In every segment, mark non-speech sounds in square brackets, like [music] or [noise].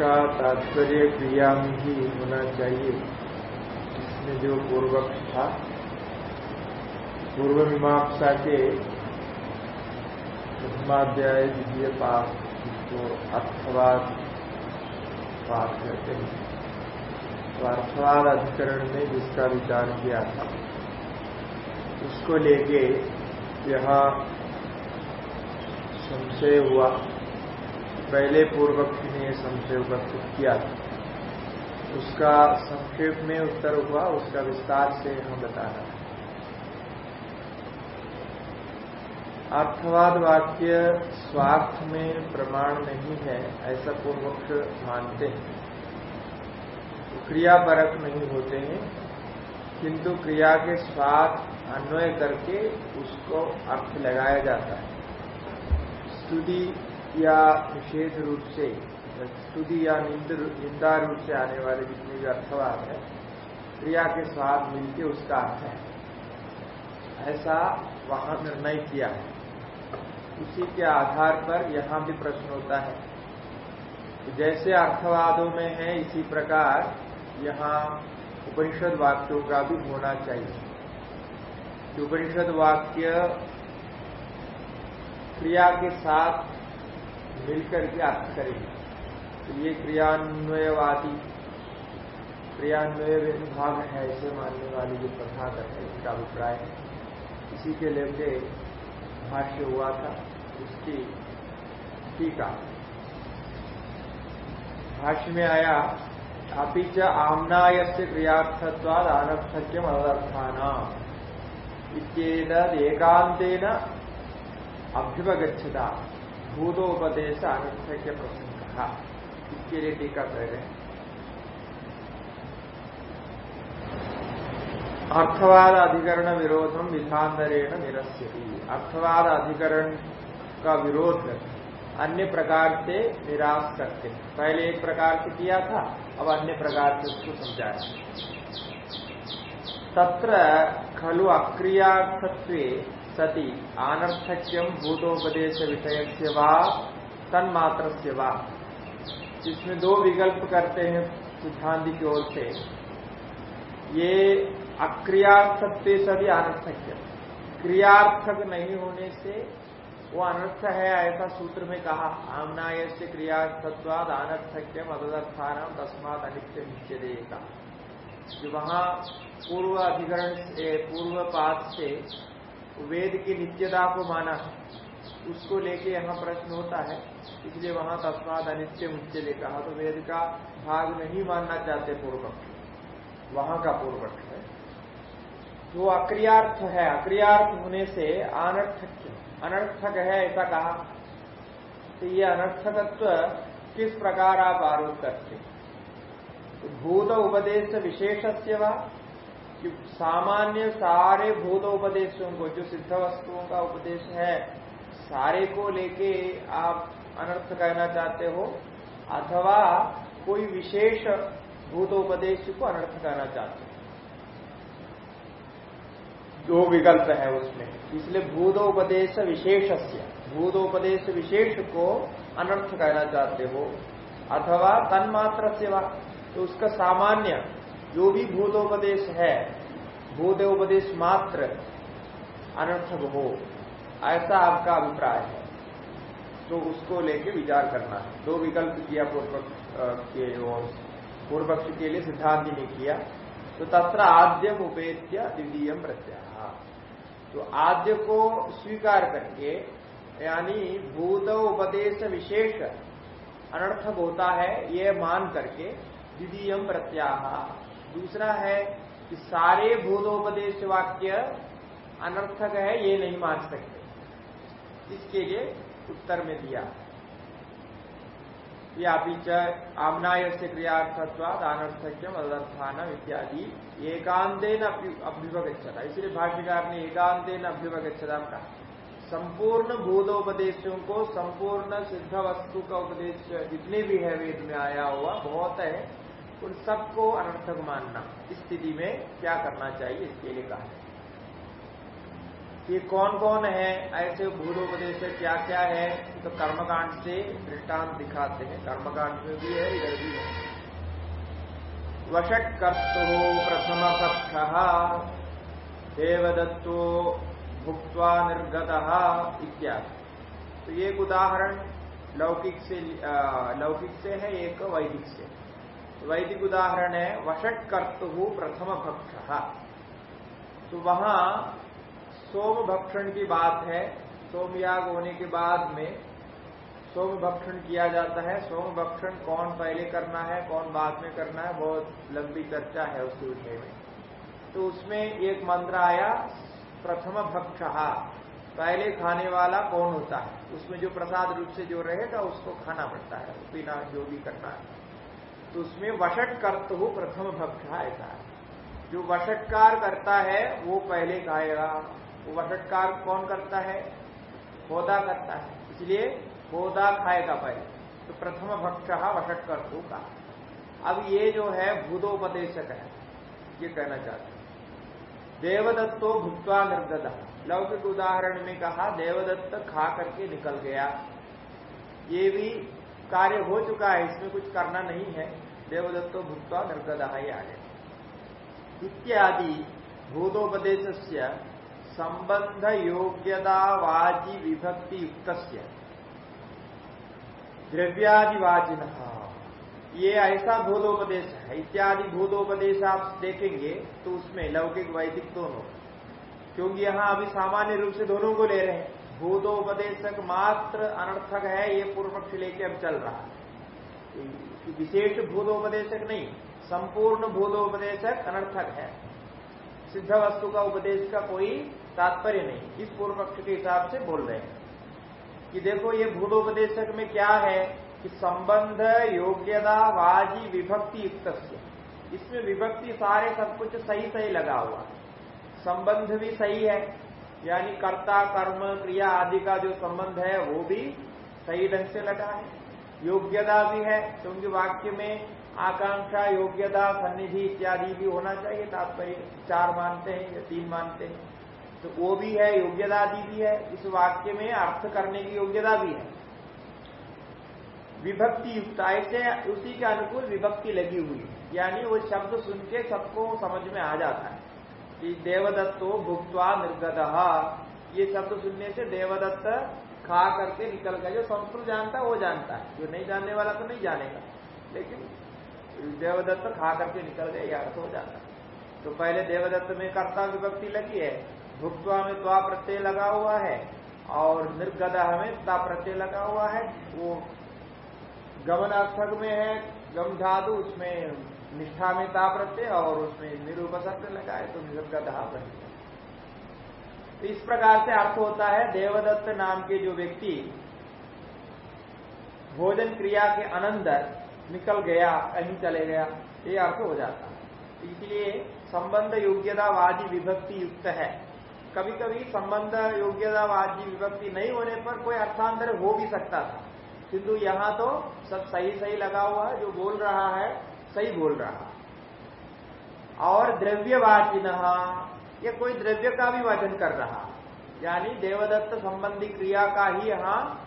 का तात्पर्य क्रिया में ही होना चाहिए। इसमें जो पूर्वक था पूर्व मीमांसा के प्रथमाध्याय द्वितीय पाठ जिसको अर्थवाद पाठ करते हैं। तो अर्थवाद अधिकरण में जिसका विचार किया था, उसको लेके यहाँ संशय हुआ। पहले पूर्व पक्षी ने संशय उपस्थित किया। उसका संक्षेप में उत्तर हुआ, उसका विस्तार से हम बताना अर्थवाद वाक्य स्वार्थ में प्रमाण नहीं है, ऐसा पूर्वक्ष मानते हैं। क्रियापरक नहीं होते हैं, किंतु क्रिया के स्वार्थ अन्वय करके उसको अर्थ लगाया जाता है। स्तुति या विशेष रूप से, स्तुति या निंदा रूप से आने वाले जितने भी अर्थवाद है, क्रिया के साथ मिलके उसका अर्थ है। ऐसा वहाँ निर्णय किया है। उसी के आधार पर यहाँ भी प्रश्न होता है कि जैसे अर्थवादों में है, इसी प्रकार यहाँ उपनिषद वाक्यों का भी होना चाहिए। उपनिषद वाक्य क्रिया के साथ मिलकर के अर्थ करेंगे। तो ये क्रियान्वयवादी क्रियान्वय भाग है ऐसे मानने वाली जो प्रथा करते हैं इनका अभिप्राय है। इसी के लेके भाष्य हुआ था, उसकी टीका। भाष्य में आया अभी च आमनाय से क्रियार्थत्वाद अनर्थक्यम अनर्थाना इत्येतदेकांतेन अभ्युपगछता भूतोपदेश अनर्थक्य प्रसंग इसके लिए टीका कह रहे अर्थवाद अधिकरण विरोधम विधांतरेण निरस्यति। अर्थवाद अधिकरण का विरोध अन्य प्रकार से निराश करते पहले एक प्रकार से किया था, अब अन्य प्रकार से उसको समझाया तत्र खलु अक्रियार्थत्व सती आनर्थक्यम भूतोपदेश विषय से वा तन्मात्र से वा। इसमें दो विकल्प करते हैं सिद्धांत की ओर से। ये अक्रियार्थत्व सभी अनर्थक्य क्रियार्थक नहीं होने से वो अनर्थ है, ऐसा सूत्र में कहा। आमनाय से क्रियार्थत्वाद अनर्थक्यम अदर्थान तस्मात अनित्य नित्य देगा जो वहाँ पूर्व अधिकरण पूर्व पाठ से वेद की नित्यता को माना उसको लेके यहाँ प्रश्न होता है, इसलिए वहाँ तस्माद अनित्य मुच्य ले कहा तो वेद का भाग नहीं मानना चाहते पूर्व वहाँ का पूर्वक है। जो अक्रियार्थ है, अक्रियार्थ होने से अनर्थक अनर्थक है ऐसा कहा। तो ये अनर्थकत्व किस प्रकार आप आरोप करते तो भूत उपदेश विशेष से कि सामान्य सारे भूतोपदेशों को, जो सिद्ध वस्तुओं का उपदेश है, सारे को लेके आप अनर्थ कहना चाहते हो, अथवा कोई विशेष भूतोपदेश को अनर्थ कहना चाहते हो। दो विकल्प है उसमें। इसलिए भूतोपदेश विशेष भूतोपदेश विशेष को अनर्थ कहना चाहते हो, अथवा तन्मात्र सेवा तो उसका सामान्य जो भी भूतोपदेश है, भूतोपदेश मात्र अनर्थक हो, ऐसा आपका अभिप्राय है तो उसको लेके विचार करना है। दो विकल्प किया पूर्व के पूर्व पक्ष के लिए, सिद्धांत ने किया तो तत्र आद्यम उपेत्य द्वितीय प्रत्याह तो आद्य को स्वीकार करके, यानी भूत उपदेश विशेष अनर्थक होता है, ये मान करके, द्वितीय प्रत्याह दूसरा है कि सारे भूतोपदेश वाक्य अनर्थक है, ये नहीं मान सकते। इसके लिए उत्तर में दिया। या आमनाय से क्रियार्थत्वाद अनर्थक्यम अदर्थान इत्यादि। एकांतेन अभ्युपगछता इसलिए भाष्यकार ने एकांतेन अभ्युपगछता कहा। संपूर्ण भूतोपदेशों को संपूर्ण सिद्ध वस्तु का उपदेश जितने भी है वेद में आया हुआ, बहुत है। उन सबको अनर्थक मानना। इस स्थिति में क्या करना चाहिए, इसके लिए कहा ये कौन कौन है? ऐसे भूतोपदेश क्या क्या है? तो कर्मकांड से दृष्टांत दिखाते हैं। कर्मकांड में भी है, इधर भी है। वशत्कर्तु प्रथम पक्ष देवदत्तो भुक्वा निर्गत इत्यादि। तो एक उदाहरण लौकिक से लौकिक से है, एक वैदिक से वैदिक उदाहरण है वशटकर्तु प्रथम भक्ष। तो वहाँ सोम भक्षण की बात है सोमयाग होने के बाद में सोम भक्षण किया जाता है। सोम भक्षण कौन पहले करना है, कौन बाद में करना है, बहुत लंबी चर्चा है उसके विषय में। तो उसमें एक मंत्र आया, प्रथम भक्ष। पहले खाने वाला कौन होता है? उसमें जो प्रसाद रूप से जो रहेगा उसको खाना पड़ता है, बिना जो भी करना है। तो उसमें वशट कर्त हो प्रथम भक्ष ऐसा जो वशटकार करता है, वो पहले खाएगा वो वशटकार कौन करता है? पौधा करता है। इसलिए पौधा खाएगा पहले। तो प्रथम भक्ष वशट कर्तु का। अब ये जो है भूदोपदेशक है। ये कहना चाहते हैं। देवदत्तो भुक्वा निर्गत लौकिक उदाहरण में कहा, देवदत्त खा करके निकल गया। ये भी कार्य हो चुका है, इसमें कुछ करना नहीं है। देवदत्तो ही आगे। इत्यादि भूतोपदेश संबंध योग्यतावाजी विभक्ति युक्त द्रव्यादिवाचिन। ये ऐसा भूतोपदेश है, इत्यादि भूतोपदेश आप देखेंगे तो उसमें लौकिक, वैदिक दोनों। क्योंकि यहाँ अभी सामान्य रूप से दोनों को ले रहे हैं। भूतोपदेशक मात्र अनर्थक है, ये पूर्व पक्ष लेके अब चल रहा है। विशेष भूतोपदेशक नहीं, संपूर्ण भूतोपदेशक अनर्थक है। सिद्ध वस्तु का उपदेश का कोई तात्पर्य नहीं, इस पूर्व पक्ष के हिसाब से बोल रहे हैं। कि देखो, ये भूतोपदेशक में क्या है कि संबंध योग्यता वाजी विभक्ति युक्त इसमें विभक्ति सारे सब कुछ सही सही लगा हुआ संबंध भी सही है यानी कर्ता, कर्म, क्रिया आदि का जो संबंध है, वो भी सही ढंग से लगा है। योग्यता भी है, क्योंकि वाक्य में आकांक्षा, योग्यता, सन्निधि इत्यादि भी होना चाहिए, तात्पर्य चार मानते हैं या तीन मानते हैं। तो वो भी है, योग्यता आदि भी है, इस वाक्य में अर्थ करने की योग्यता भी है। विभक्ति युक्त ऐसे उसी के अनुकूल विभक्ति लगी हुई है। यानी वो शब्द सुन के सबको समझ में आ जाता है। देवदत्तो भुक्वा निर्गत। ये शब्द सुनने से देवदत्त खा करके निकल गया जो संस्कृत जानता वो जानता है। जो नहीं जानने वाला तो नहीं जानेगा। लेकिन देवदत्त खा करके निकल गया अर्थ हो जाता तो पहले देवदत्त में कर्ता विभक्ति लगी है। भुक्वा में त्वा प्रत्यय लगा हुआ है और निर्गदा में ता प्रत्यय लगा हुआ है। वो गमनार्थक में है गम धातु उसमें निष्ठा में ताप प्रत्यय और उसमें निरूपसर्ग लगा है तो निसर्ग दहा बन तो इस प्रकार से अर्थ होता है, देवदत्त नाम के जो व्यक्ति भोजन क्रिया के अनंतर निकल गया, कहीं चले गया, ये अर्थ हो जाता है। इसलिए संबंध योग्यतावादी विभक्ति युक्त है। कभी कभी संबंध योग्यतावादी विभक्ति नहीं होने पर कोई अर्थांतर हो भी सकता था। किंतु यहाँ तो सब सही सही लगा हुआ है, जो बोल रहा है सही बोल रहा। और द्रव्यवाचिन, ये कोई द्रव्य का भी वचन कर रहा। यानी देवदत्त संबंधी क्रिया का ही यहाँ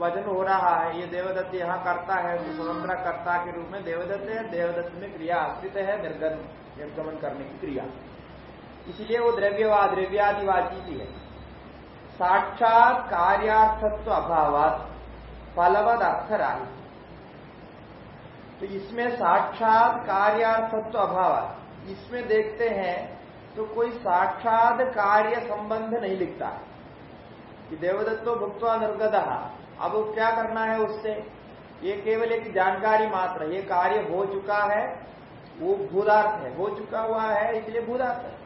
वज़न हो रहा है। ये देवदत्त यहाँ करता है स्वतंत्र कर्ता के रूप में देवदत्त है, देवदत्त में क्रिया आश्रित है, निर्गन निर्गमन करने की क्रिया। इसलिए वो द्रव्यवाद द्रव्यादिवाची भी है। साक्षात कार्यार्थत्व अभावात फलवद अर्थ राही तो इसमें साक्षात कार्यार्थत्व अभाव इसमें देखते हैं तो कोई साक्षात कार्य संबंध नहीं लिखता। कि देवदत्तो भुक्तवा निर्गत। अब क्या करना है उससे? ये केवल एक जानकारी मात्र ये कार्य हो चुका है, वो भूदार्थ है। हो चुका हुआ है, इसलिए भूदार्थ है।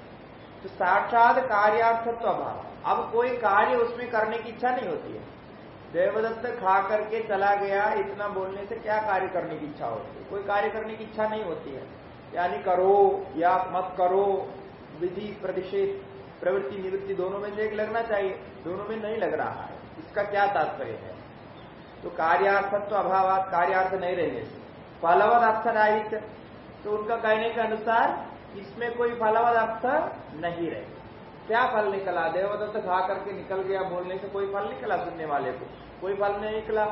तो साक्षात कार्यार्थत्व अभाव। अब कोई कार्य उसमें करने की इच्छा नहीं होती है। देवदत्त खा करके चला गया, इतना बोलने से क्या कार्य करने की इच्छा होती है? कोई कार्य करने की इच्छा नहीं होती है। यानी करो या मत करो, विधि, प्रतिषेध, प्रवृत्ति, निवृत्ति दोनों में से एक लगना चाहिए, दोनों में नहीं लग रहा है। इसका क्या तात्पर्य है? तो कार्यार्थत्व तो अभाव कार्यार्थ नहीं रहने से फलवद राहित तो उनका कहने के अनुसार इसमें कोई फलवद अर्थ नहीं रहे। क्या फल निकला? देवदत्त खा करके निकल गया, बोलने से कोई फल निकला सुनने वाले को? कोई फल नहीं निकला।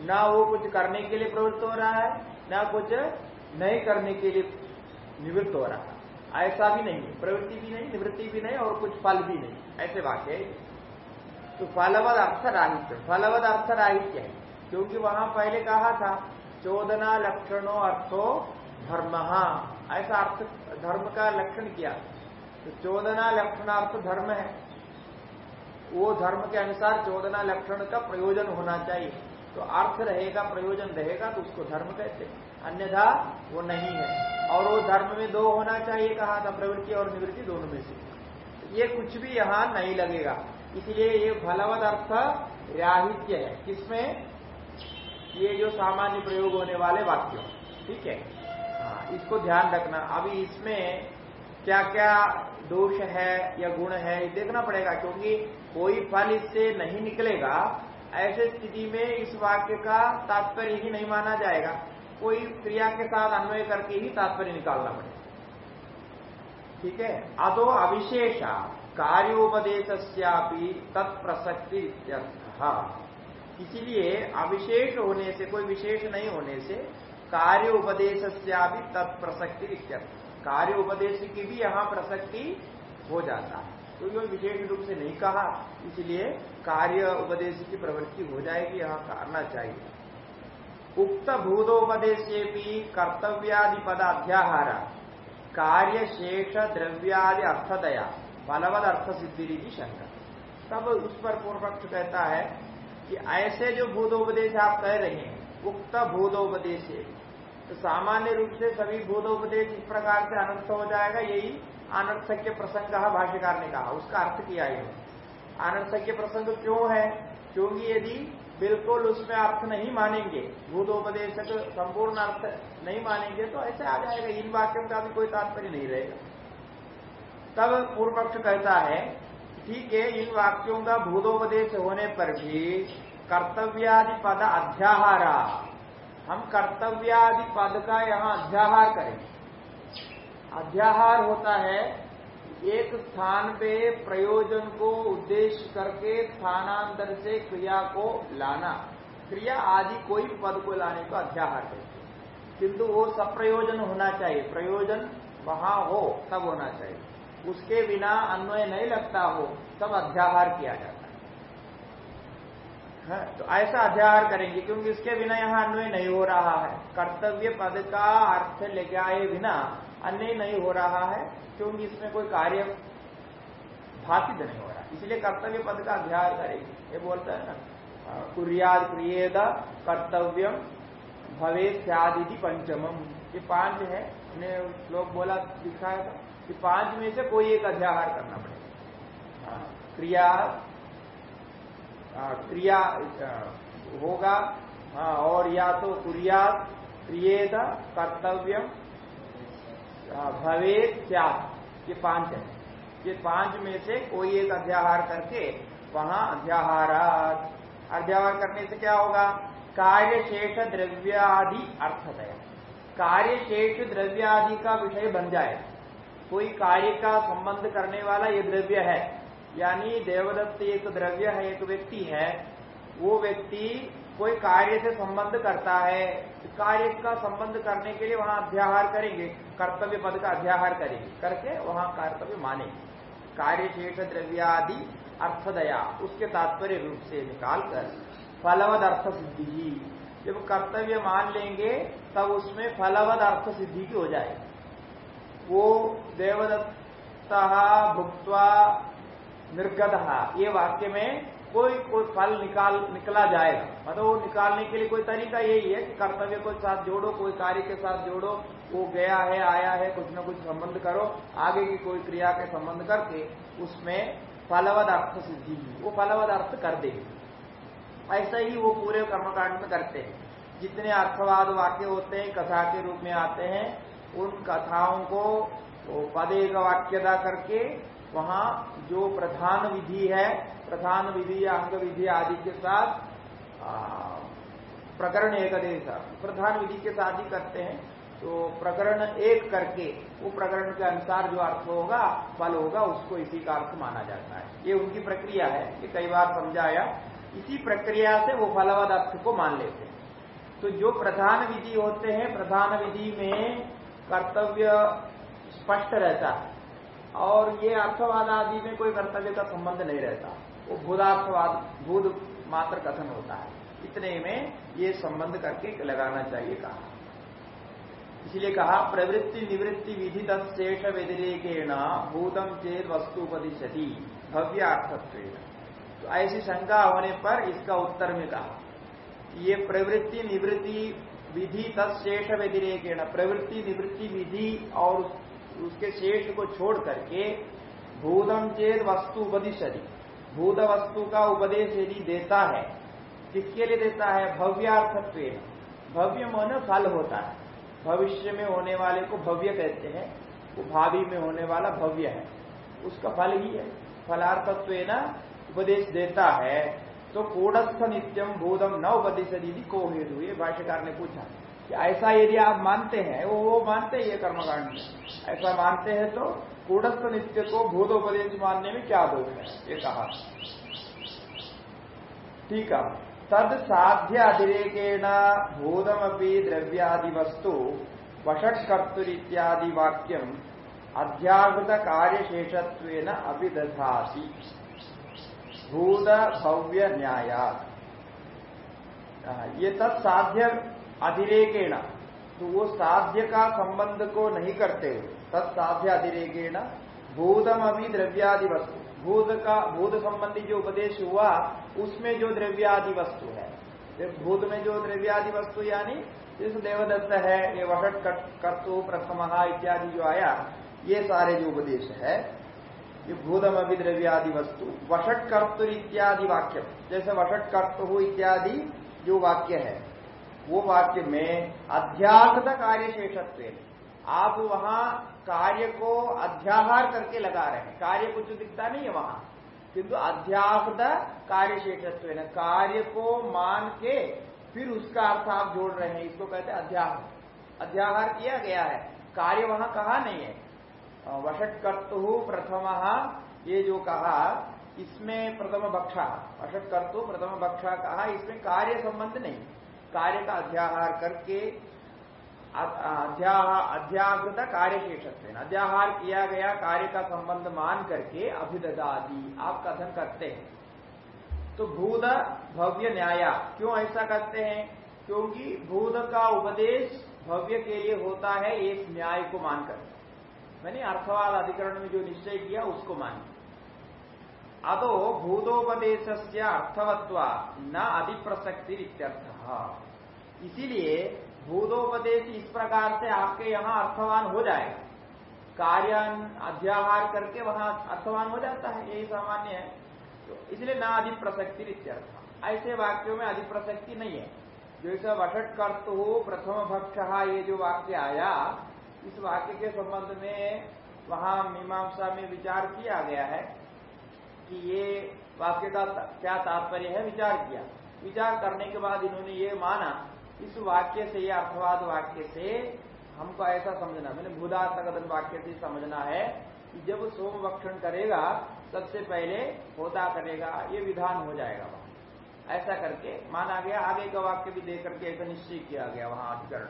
ना वो कुछ करने के लिए प्रवृत्त हो रहा है, ना कुछ नहीं करने के लिए निवृत्त हो रहा है। ऐसा भी नहीं, प्रवृत्ति भी नहीं, निवृत्ति भी नहीं और कुछ फल भी नहीं। ऐसे वाक्य तो फलवद अर्थ राहित्य फलवद अर्थ राहित्य है, क्योंकि वहाँ पहले कहा था, चोदना लक्षणों अर्थो धर्म। ऐसा अर्थ, धर्म का लक्षण किया। तो चोदना लक्षणार्थ धर्म है। वो धर्म के अनुसार चोदना लक्षण का प्रयोजन होना चाहिए। तो अर्थ रहेगा प्रयोजन रहेगा तो उसको धर्म कहते अन्यथा वो नहीं है। और वो धर्म में दो होना चाहिए कहा था प्रवृत्ति और निवृत्ति दोनों में से। ये कुछ भी यहाँ नहीं लगेगा। इसलिए ये फलवद अर्थ राहित्य है। किसमें? ये जो सामान्य प्रयोग होने वाले वाक्यों। ठीक है? हाँ, इसको ध्यान रखना। अभी इसमें क्या क्या दोष है या गुण है, ये देखना पड़ेगा, क्योंकि कोई फल इससे नहीं निकलेगा। ऐसे स्थिति में इस वाक्य का तात्पर्य ही नहीं माना जाएगा। कोई क्रिया के साथ अन्वय करके ही तात्पर्य निकालना पड़ेगा। ठीक है? अदो अविशेषा कार्योपदेश तत्प्रसक्ति इसीलिए अविशेष होने से, कोई विशेष नहीं होने से कार्य उपदेश तत्प्रसक्ति कार्य उपदेश की भी यहाँ प्रसक्ति हो जाता है। तो ये विशेष रूप से नहीं कहा, इसलिए कार्य उपदेश की प्रवृत्ति हो जाएगी, यहाँ करना चाहिए। उक्त भूतोपदेश कर्तव्यादि पद अध्याहार कार्य शेष द्रव्यादि अर्थदया, बलवद अर्थ सिद्धि की शंका तब उस पर पूर्व पक्ष कहता है कि ऐसे जो भूतोपदेश आप कह रहे हैं, उक्त भूतोपदेश तो सामान्य रूप से सभी भूतोपदेश इस प्रकार से अनर्थ हो जाएगा, यही अनर्थक्य प्रसंग कहा, भाष्यकार ने कहा, उसका अर्थ किया है। अनर्थक्य प्रसंग क्यों है? क्योंकि यदि बिल्कुल उसमें अर्थ नहीं मानेंगे भूतोपदेश संपूर्ण अर्थ नहीं मानेंगे तो ऐसे आ जाएगा, इन वाक्यों का भी कोई तात्पर्य नहीं रहेगा। तब पूर्व पक्ष कहता है, ठीक है, इन वाक्यों का भूतोपदेश होने पर भी कर्तव्यादि पद अध्याहारा हम कर्तव्यादि पद का यहाँ अध्याहार करें अध्याहार होता है, एक स्थान पे प्रयोजन को उद्देश्य करके स्थानांतर से क्रिया को लाना। क्रिया आदि कोई भी पद को लाने को अध्याहार कहते किंतु वो सब प्रयोजन होना चाहिए। प्रयोजन वहाँ हो, तब होना चाहिए। उसके बिना अन्वय नहीं लगता हो, तब अध्याहार किया जाता है तो ऐसा अध्याहार करेंगे, क्योंकि इसके बिना यहाँ अन्वय नहीं हो रहा है। कर्तव्य पद का अर्थ लेके आए बिना अन्य नहीं हो रहा है, क्योंकि इसमें कोई कार्य भाषित नहीं हो रहा। इसलिए कर्तव्य पद का अध्याय करेंगे। ये बोलता है ना कुरियाद क्रियेद कर्तव्यम भवे सदी पंचमम। ये पाँच है लोग बोला, दिखाया था कि पाँच में से कोई एक अध्याहार करना पड़ेगा। क्रिया क्रिया होगा। हाँ और या तो क्रिया क्रिएत कर्तव्य भवे क्या ये पाँच है। ये पाँच में से कोई एक अध्याहार करके वहाँ अध्याहार अध्याहार करने से क्या होगा? कार्य शेष द्रव्यादि अर्थतया। कार्य शेष द्रव्यादि का विषय बन जाए। कोई कार्य का संबंध करने वाला ये द्रव्य है। यानी देवदत्त एक द्रव्य है, एक व्यक्ति है, वो व्यक्ति कोई कार्य से संबंध करता है, कार्य का संबंध करने के लिए वहाँ अध्याहार करेंगे, कर्तव्य पद का अध्याहार करेंगे, करके वहाँ कर्तव्य मानेंगे। कार्य शेष द्रव्यादि अर्थदया, उसके तात्पर्य रूप से निकालकर फलवद अर्थ सिद्धि। जब कर्तव्य मान लेंगे, तब उसमें फलवद अर्थ सिद्धि की हो जाएगी। वो देवदत्ता भुक्वा निर्गत ये वाक्य में कोई कोई फल निकाल, निकला जाएगा। मतलब वो निकालने के लिए कोई तरीका यही है कि कर्तव्य को साथ जोड़ो, कोई कार्य के साथ जोड़ो, वो गया है, आया है, कुछ न कुछ संबंध करो, आगे की कोई क्रिया के संबंध करके उसमें फलवद अर्थ सिद्धि वो फलवद अर्थ कर देगी। ऐसा ही वो पूरे कर्मकांड में करते हैं। जितने अर्थवाद वाक्य होते हैं, कथा के रूप में आते हैं, उन कथाओं को पदे का वाक्यदा करके वहाँ जो प्रधान विधि है, प्रधान विधि या अंग विधि आदि के साथ प्रकरण एक देश प्रधान विधि के साथ ही करते हैं तो प्रकरण एक करके, वो प्रकरण के अनुसार जो अर्थ होगा, फल होगा, उसको इसी का अर्थ माना जाता है। ये उनकी प्रक्रिया है, ये कई बार समझाया। इसी प्रक्रिया से वो फलवद अर्थ को मान लेते हैं। तो जो प्रधान विधि होते हैं, प्रधान विधि में कर्तव्य स्पष्ट रहता है। और ये अर्थवाद आदि में कोई कर्तव्य का संबंध नहीं रहता। वो भूदार्थवाद भूद मात्र कथन होता है। इतने में ये संबंध करके लगाना चाहिए कहा। इसलिए कहा, प्रवृत्ति निवृत्ति विधि शेष व्यतिरेकेण भूतम चेत वस्तु उपदिशति भव्य अर्थत्व तो ऐसी शंका होने पर इसका उत्तर में कहा, ये प्रवृत्ति निवृत्ति विधि तत्शेष व्यतिरेकेण, प्रवृत्ति निवृत्ति विधि और उसके शेष को छोड़ करके भूतम चेत वस्तु उपदिशति। भूत वस्तु का उपदेश यदि देता है, किसके लिए देता है? भव्यार्थत्व भव्य मन फल होता है। भविष्य में होने वाले को भव्य कहते हैं वो भावी में होने वाला भव्य है। उसका फल ही है। फलार्थत्व उपदेश देता है। तो कूड़स्थ नित्यम भूतम न उपदेश को हेतु ये भाष्यकार ने पूछा। ऐसा यदि आप मानते हैं, वो वो मानते हैं ये कर्मकांड में। ऐसा मानते हैं तो कूड़स्थ नित्य को भूतोपदेश मानने में क्या दोष है? ये कहा। ठीक है। तद साध्य अतिरेकेण भूतमी द्रव्यादि वस्तु वषट्कर्तुरीत्यादि वाक्यम अध्याहृत कार्यशेषत्व अभिदधासी भूत भव्य न्याय ये तत्साध्य अतिरेकेण। तो वो साध्य का संबंध को नहीं करते। तत्साध्य अतिरेकेण। भूतम अभी द्रव्यादि वस्तु भूत का भूत संबंधी जो उपदेश हुआ, उसमें जो द्रव्यादि वस्तु है भूत में जो द्रव्यादि वस्तु यानी, जिस देवदत्त है, ये वषट कर्तु, प्रथम इत्यादि जो आया, ये सारे जो उपदेश है, ये भूतम अभिद्रव्यादि वस्तु वषट कर्तु इत्यादि वाक्य जैसे वषट कर्तु इत्यादि जो वाक्य है वो वाक्य में अध्यात्म कार्य शेषत्व आप वहाँ कार्य को अध्याहार करके लगा रहे हैं। कार्य कुछ दिखता नहीं है वहाँ। किंतु अध्याहत कार्य शेषत्व कार्य को मान के फिर उसका अर्थ आप जोड़ रहे हैं, इसको कहते हैं अध्याह अध्याहार किया गया है। कार्य वहाँ कहा नहीं है। वशट कर्तु प्रथम, ये जो कहा, इसमें प्रथम बक्षा वशट कर्तु प्रथम बक्षा कहा, इसमें कार्य संबंध नहीं। कार्य का अध्याहार करके अध्याहृत कार्य शेषत्व अध्याहार किया गया, कार्य का संबंध मान करके अभिदादी आप कथन करते हैं। तो भूत भव्य न्याय। क्यों ऐसा करते हैं? क्योंकि भूत का उपदेश भव्य के लिए होता है, एक न्याय को मानकर। मैंने अर्थवाद अधिकरण में जो निश्चय किया, उसको मान। अतो भूतोपदेश अर्थवत्व न अधिप्रसक्ति इसीलिए भूतोपदेश इस प्रकार से आपके यहाँ अर्थवान हो जाएगा कार्य अध्याहार करके वहाँ अर्थवान हो जाता है, यही सामान्य है। तो इसलिए ना अधिक प्रसक्ति इत्यर्थ। ऐसे वाक्यों में अधिक प्रसक्ति नहीं है। जैसे वटट कर्त हो प्रथम भक्ष, ये जो वाक्य आया, इस वाक्य के संबंध में वहाँ मीमांसा में विचार किया गया है कि ये वाक्य का क्या तात्पर्य है, विचार किया। विचार करने के बाद इन्होंने ये माना इस वाक्य से या अर्थवाद वाक्य से हमको ऐसा समझना मैंने भूदार्थकथन वाक्य से समझना है कि जब सोम भक्षण करेगा सबसे पहले होता करेगा ये विधान हो जाएगा वहाँ। ऐसा करके माना गया आगे का वाक्य भी देख करके ऐसा निश्चय किया गया वहाँ अधिकरण।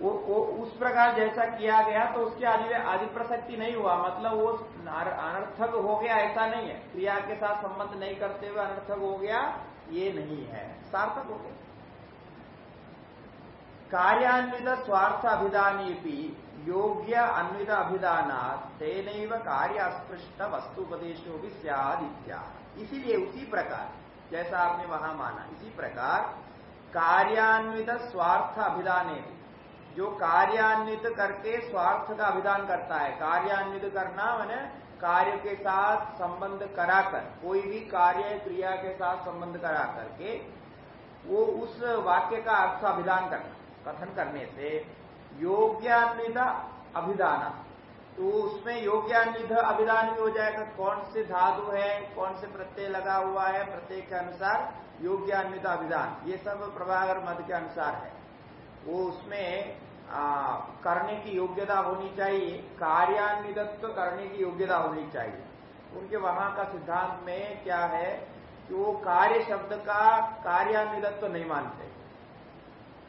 वो, वो उस प्रकार जैसा किया गया तो उसके आदि आदि प्रसक्ति नहीं हुआ। मतलब वो अनर्थक हो गया ऐसा नहीं है। क्रिया के साथ संबंध नहीं करते हुए अनर्थक हो गया ये नहीं है। सार्थक हो गया। कार्यान्वित स्वार्थ अभिधानी योग्य अन्वित अभिधान तेन कार्य अस्पृष्ट वस्तुपदेशो भी सदित्या इसीलिए उसी प्रकार, जैसा आपने वहाँ माना, इसी प्रकार कार्यान्वित स्वार्थ अभिधान जो कार्यान्वित करके स्वार्थ का अभिधान करता है, कार्यान्वित करना मैंने कार्य के साथ संबंध कराकर, कोई भी कार्य क्रिया के साथ संबंध करा करके वो उस वाक्य का अर्थ अभिधान करना। कथन करने से योग्यान्वित अभिदान। तो उसमें योग्यान्वित अभिदान भी हो जाएगा। कौन से धातु है कौन से प्रत्यय लगा हुआ है प्रत्यय के अनुसार योग्यान्वित अभिधान ये सब प्रभागर मत के अनुसार है। वो उसमें आ, करने की योग्यता होनी चाहिए कार्यान्वित्व करने की योग्यता होनी चाहिए। उनके वहाँ का सिद्धांत में क्या है कि वो कार्य शब्द का कार्यान्वित्व नहीं मानते।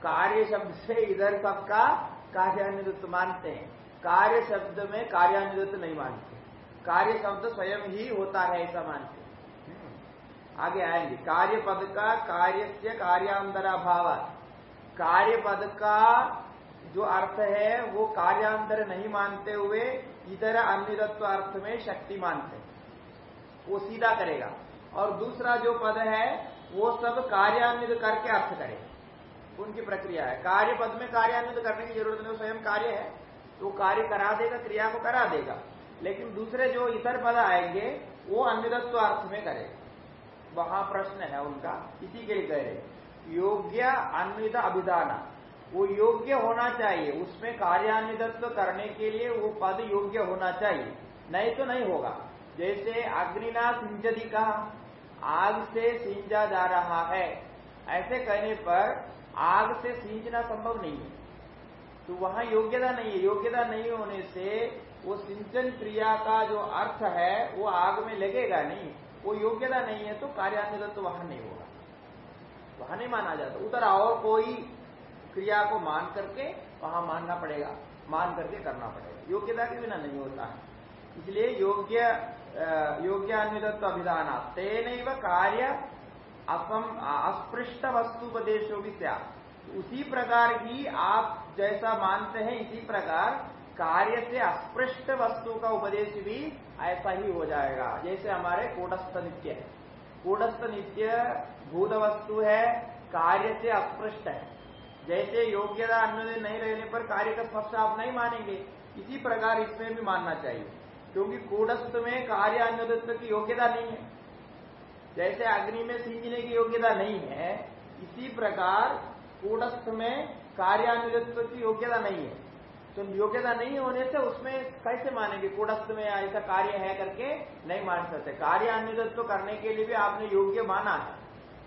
कार्य शब्द से इधर सबका कार्यान्वित्व मानते हैं। कार्य शब्द में कार्यान्वित्व नहीं मानते। कार्य शब्द स्वयं ही होता है ऐसा मानते। आगे आएँगे। कार्य पद का कार्य से कार्यांतरा भाव कार्य पद का जो अर्थ है, वो कार्यांतर नहीं मानते हुए इधर अन्यत्व अर्थ में शक्ति मानते वो सीधा करेगा। और दूसरा जो पद है, वो सब कार्यान्वित करके अर्थ करेगा। उनकी प्रक्रिया है। कार्य पद में कार्यान्वित करने की ज़रूरत नहीं स्वयं कार्य है। तो कार्य करा देगा, क्रिया को करा देगा। लेकिन दूसरे जो इतर पद आएँगे, वो अन्यत्व अर्थ में करेगा वहाँ प्रश्न है उनका, इसी के लिए कह रहे योग्य अन्वित अभिधान। वो योग्य होना चाहिए। उसमें कार्यान्वित्व करने के लिए वो पद योग्य होना चाहिए। नहीं तो नहीं होगा। जैसे अग्निना सिंचदी कहा, आग से सींचा जा रहा है। ऐसे कहने पर आग से सींचना संभव नहीं है। तो वहाँ योग्यता नहीं है। योग्यता नहीं होने से वो सिंचन क्रिया का जो अर्थ है, वो आग में लगेगा नहीं। वो योग्यता नहीं है तो कार्यान्वित तो वहाँ नहीं होगा। वहाँ नहीं माना जाता। उधर और कोई क्रिया को मान करके वहाँ मानना पड़ेगा। मान करके करना पड़ेगा। योग्यता के बिना नहीं होता है। इसलिए योग्य योग्यान्वित्व अभिधान तेन कार्य असम अस्पृष्ट वस्तुपदेशो भी त्या उसी प्रकार ही आप जैसा मानते हैं, इसी प्रकार कार्य से अस्पृष्ट वस्तु का उपदेश भी ऐसा ही हो जाएगा। जैसे हमारे कूटस्थ नित्य है। कूटस्थ नित्य भूत वस्तु है, कार्य से अस्पृष्ट है। जैसे योग्यता अन्य नहीं रहने पर कार्य का स्पर्श आप नहीं मानेंगे, इसी प्रकार इसमें भी मानना चाहिए। क्योंकि कूटस्थ में कार्य अन्योदित्व की योग्यता नहीं है। जैसे अग्नि में सींचने की योग्यता नहीं है, इसी प्रकार कूटस्थ में कार्यान्वित्व की योग्यता नहीं है। तो योग्यता नहीं होने से उसमें कैसे मानेंगे? कूटस्थ में ऐसा कार्य है करके नहीं मान सकते। कार्यान्वित्व करने के लिए भी आपने योग्य माना है।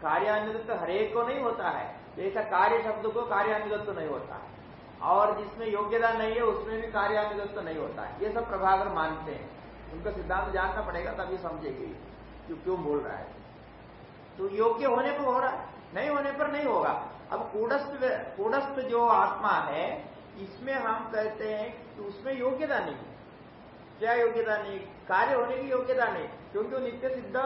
कार्यान्वित्व हरेक को नहीं होता है। जैसा कार्य शब्द को कार्यान्वित्व नहीं होता है। और जिसमें योग्यता नहीं है, उसमें भी कार्यान्वित्व नहीं होता है। ये सब प्रभाकर मानते हैं। उनका सिद्धांत जानना पड़ेगा, तभी समझेगी। कि क्यों बोल रहा है? तो योग्य होने पर हो रहा है, नहीं होने पर नहीं होगा। अब कूडस्थ कूडस्थ जो आत्मा है, इसमें हम कहते हैं कि उसमें योग्यता नहीं क्या योग्यता नहीं? कार्य होने की योग्यता नहीं। क्योंकि वो नित्य सिद्ध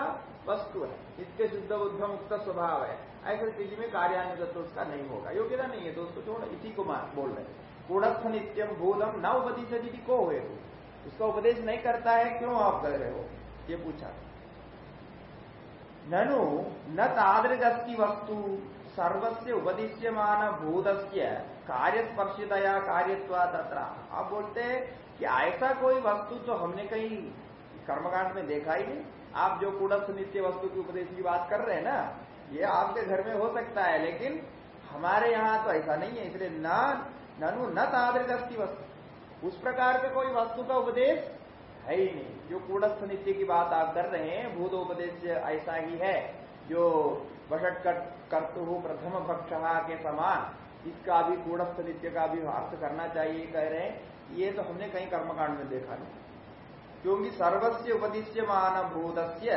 वस्तु है। नित्य सिद्ध बुद्ध मुक्त स्वभाव है। ऐसे स्थिति में कार्यान्वित तो उसका नहीं होगा। योग्यता नहीं है, दोस्तों, छोड़, इसी को बोल रहे कूड़स्थ नित्यम भूतम न उपदेश को हुए उसका उपदेश नहीं करता है, क्यों आप कह रहे हो? ये पूछा ननु, न तादृगस्ति वस्तु सर्वस्य उपदिश्यमान भूतस्य कार्यस्पर्शितया कार्यत्वा तथा आप बोलते हैं कि ऐसा कोई वस्तु तो हमने कहीं कर्मकांड में देखा ही नहीं। आप जो कूड़स्थ नित्य वस्तु की उपदेश की बात कर रहे हैं ना, ये आपके घर में हो सकता है, लेकिन हमारे यहाँ तो ऐसा नहीं है। इसलिए ननु, न तादृगस्ती वस्तु। उस प्रकार के कोई वस्तु का उपदेश है ही नहीं जो कूटस्थ नित्य की बात आप कर रहे हैं, भूत उपदेश ऐसा ही है, जो वशट कर्तु प्रथम भक्ष के समान, इसका भी कूटस्थ नित्य का भी अर्थ करना चाहिए, कह रहे हैं। ये तो हमने कहीं कर्मकांड में देखा नहीं। क्योंकि सर्वस्व उपदिश्यमान भूतस्य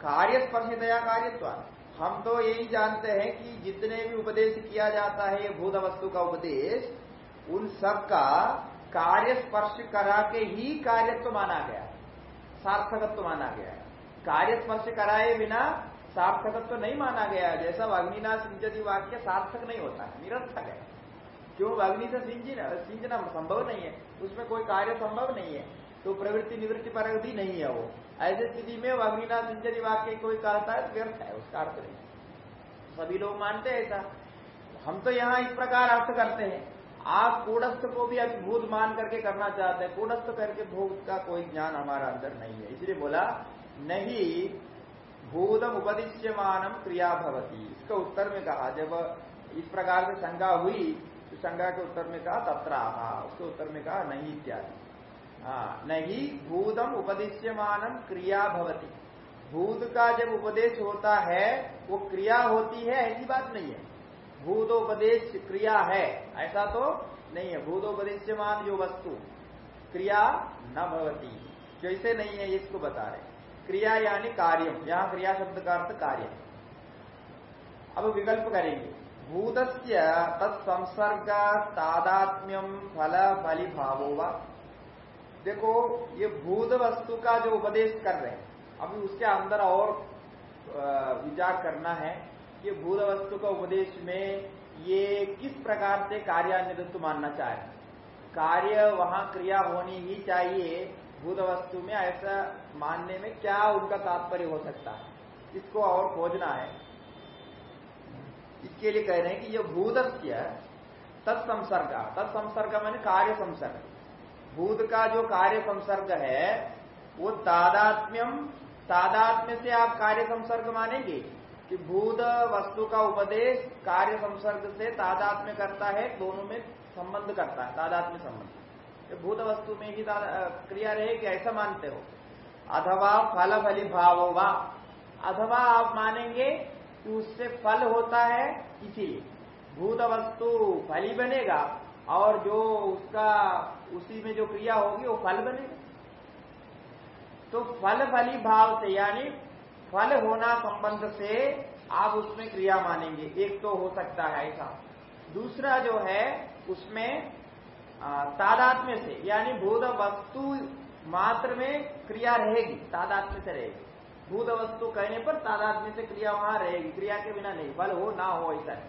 कार्यस्पर्शितया कार्यत्वा हम तो यही जानते हैं कि जितने भी उपदेश किया जाता है ये भूत वस्तु का उपदेश, उन सब का कार्य स्पर्श करा के ही कार्यत्व माना गया। सार्थकत्व तो माना गया। कार्य स्पर्श कराए बिना सार्थकत्व तो नहीं माना गया। जैसा अग्निना सिंचती वाक्य सार्थक नहीं होता है, निरर्थक है। क्यों? अग्नि से सिंचना सिंचना संभव नहीं है। उसमें कोई कार्य संभव नहीं है। तो प्रवृत्ति निवृत्ति पर नहीं है वो। ऐसी स्थिति में अग्निनाथ सिंचरी वाक्य कोई कहता है तो व्यर्थ है, उसका अर्थ नहीं सभी लोग मानते हैं ऐसा। हम तो यहाँ इस प्रकार अर्थ करते हैं। आप कूड़स्थ को भी अभी भूत मान करके करना चाहते हैं। कूड़स्थ करके भूत का कोई ज्ञान हमारा अंदर नहीं है। इसलिए बोला नहीं भूतम उपदिश्यमानम क्रिया भवती। इसका उत्तर में कहा जब इस प्रकार से शंका हुई तो शंका के उत्तर में कहा तत्रा उसके उत्तर में कहा नहीं इत्यादि। हाँ, नहीं भूतम उपदिश्यमानम क्रिया भवती। भूत का जब उपदेश होता है वो क्रिया होती है ऐसी बात नहीं है। भूतोपदेश क्रिया है। ऐसा तो नहीं है। भूतोपदेश्यमान जो वस्तु, क्रिया न भवती। जो जैसे नहीं है इसको बता रहे क्रिया यानी कार्य यहाँ क्रिया शब्द का अर्थ कार्य अब विकल्प करेंगे। भूत तत्संसर्ग तादात्म्यम फल फली भावो व। देखो, ये भूत वस्तु का जो उपदेश कर रहे हैं, अभी उसके अंदर और विचार करना है। कि भूत वस्तु का उपदेश में ये किस प्रकार से कार्यान्वित्व मानना चाह कार्य वहाँ क्रिया होनी ही चाहिए भूत वस्तु में ऐसा मानने में क्या उनका तात्पर्य हो सकता है? इसको और खोजना है। इसके लिए कह रहे हैं कि यह भूतस्य तत्संसर्ग तत्संसर्ग मैंने कार्य संसर्ग। भूत का जो कार्य संसर्ग है, वो तादात्म्यम, तादात्म्य से आप कार्य संसर्ग मानेंगे। कि भूत वस्तु का उपदेश कार्य संसर्ग से तादात्म्य करता है, दोनों में संबंध करता है, तादात्म्य संबंध। भूत वस्तु में ही क्रिया रहेगी ऐसा मानते हो। अथवा फल फली भाव वा। अथवा आप मानेंगे कि उससे फल होता है इसीलिए। भूत वस्तु फली बनेगा और जो उसका, उसी में जो क्रिया होगी वो फल बनेगा। तो फल फली भाव से, यानी फल होना संबंध से आप उसमें क्रिया मानेंगे। एक तो हो सकता है ऐसा। दूसरा जो है, उसमें तादात्म्य से, यानी भूत वस्तु मात्र में क्रिया रहेगी, तादात्म्य से रहेगी। भूत वस्तु कहने पर तादात्म्य से क्रिया वहाँ रहेगी, क्रिया के बिना नहीं। फल हो, ना हो, ऐसा है।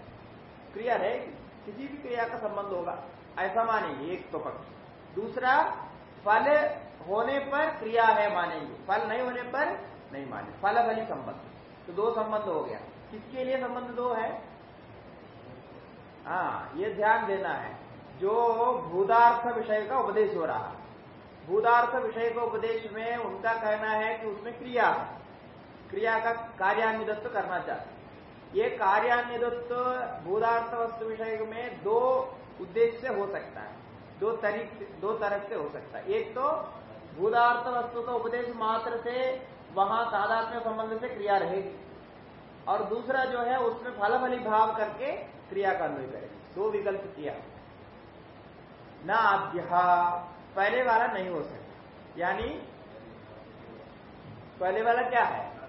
क्रिया रहेगी, किसी भी क्रिया का संबंध होगा, ऐसा मानेंगे, एक तो पक्ष। दूसरा, फल होने पर क्रिया है मानेंगे। फल नहीं होने पर नहीं माने। फल फली संबंध। तो दो संबंध हो गया। किसके लिए संबंध दो है? हाँ ये ध्यान देना है। जो भूदार्थ विषय का उपदेश हो रहा। भूदार्थ विषय के उपदेश में उनका कहना है कि उसमें क्रिया। क्रिया का कार्यान्वित्व करना चाहते ये कार्यान्वित्व भूदार्थ वस्तु विषय में दो उद्देश्य से हो सकता है। दो तरीक, दो तरह से हो सकता है। एक तो भूदार्थ वस्तु का उपदेश मात्र से वहाँ तादात्म्य संबंध से क्रिया रहेगी। और दूसरा जो है, उसमें फल फली भाव करके क्रिया का करेगी। दो विकल्प किया। न आद्य। पहले वाला नहीं हो सकता। यानी, पहले वाला क्या है?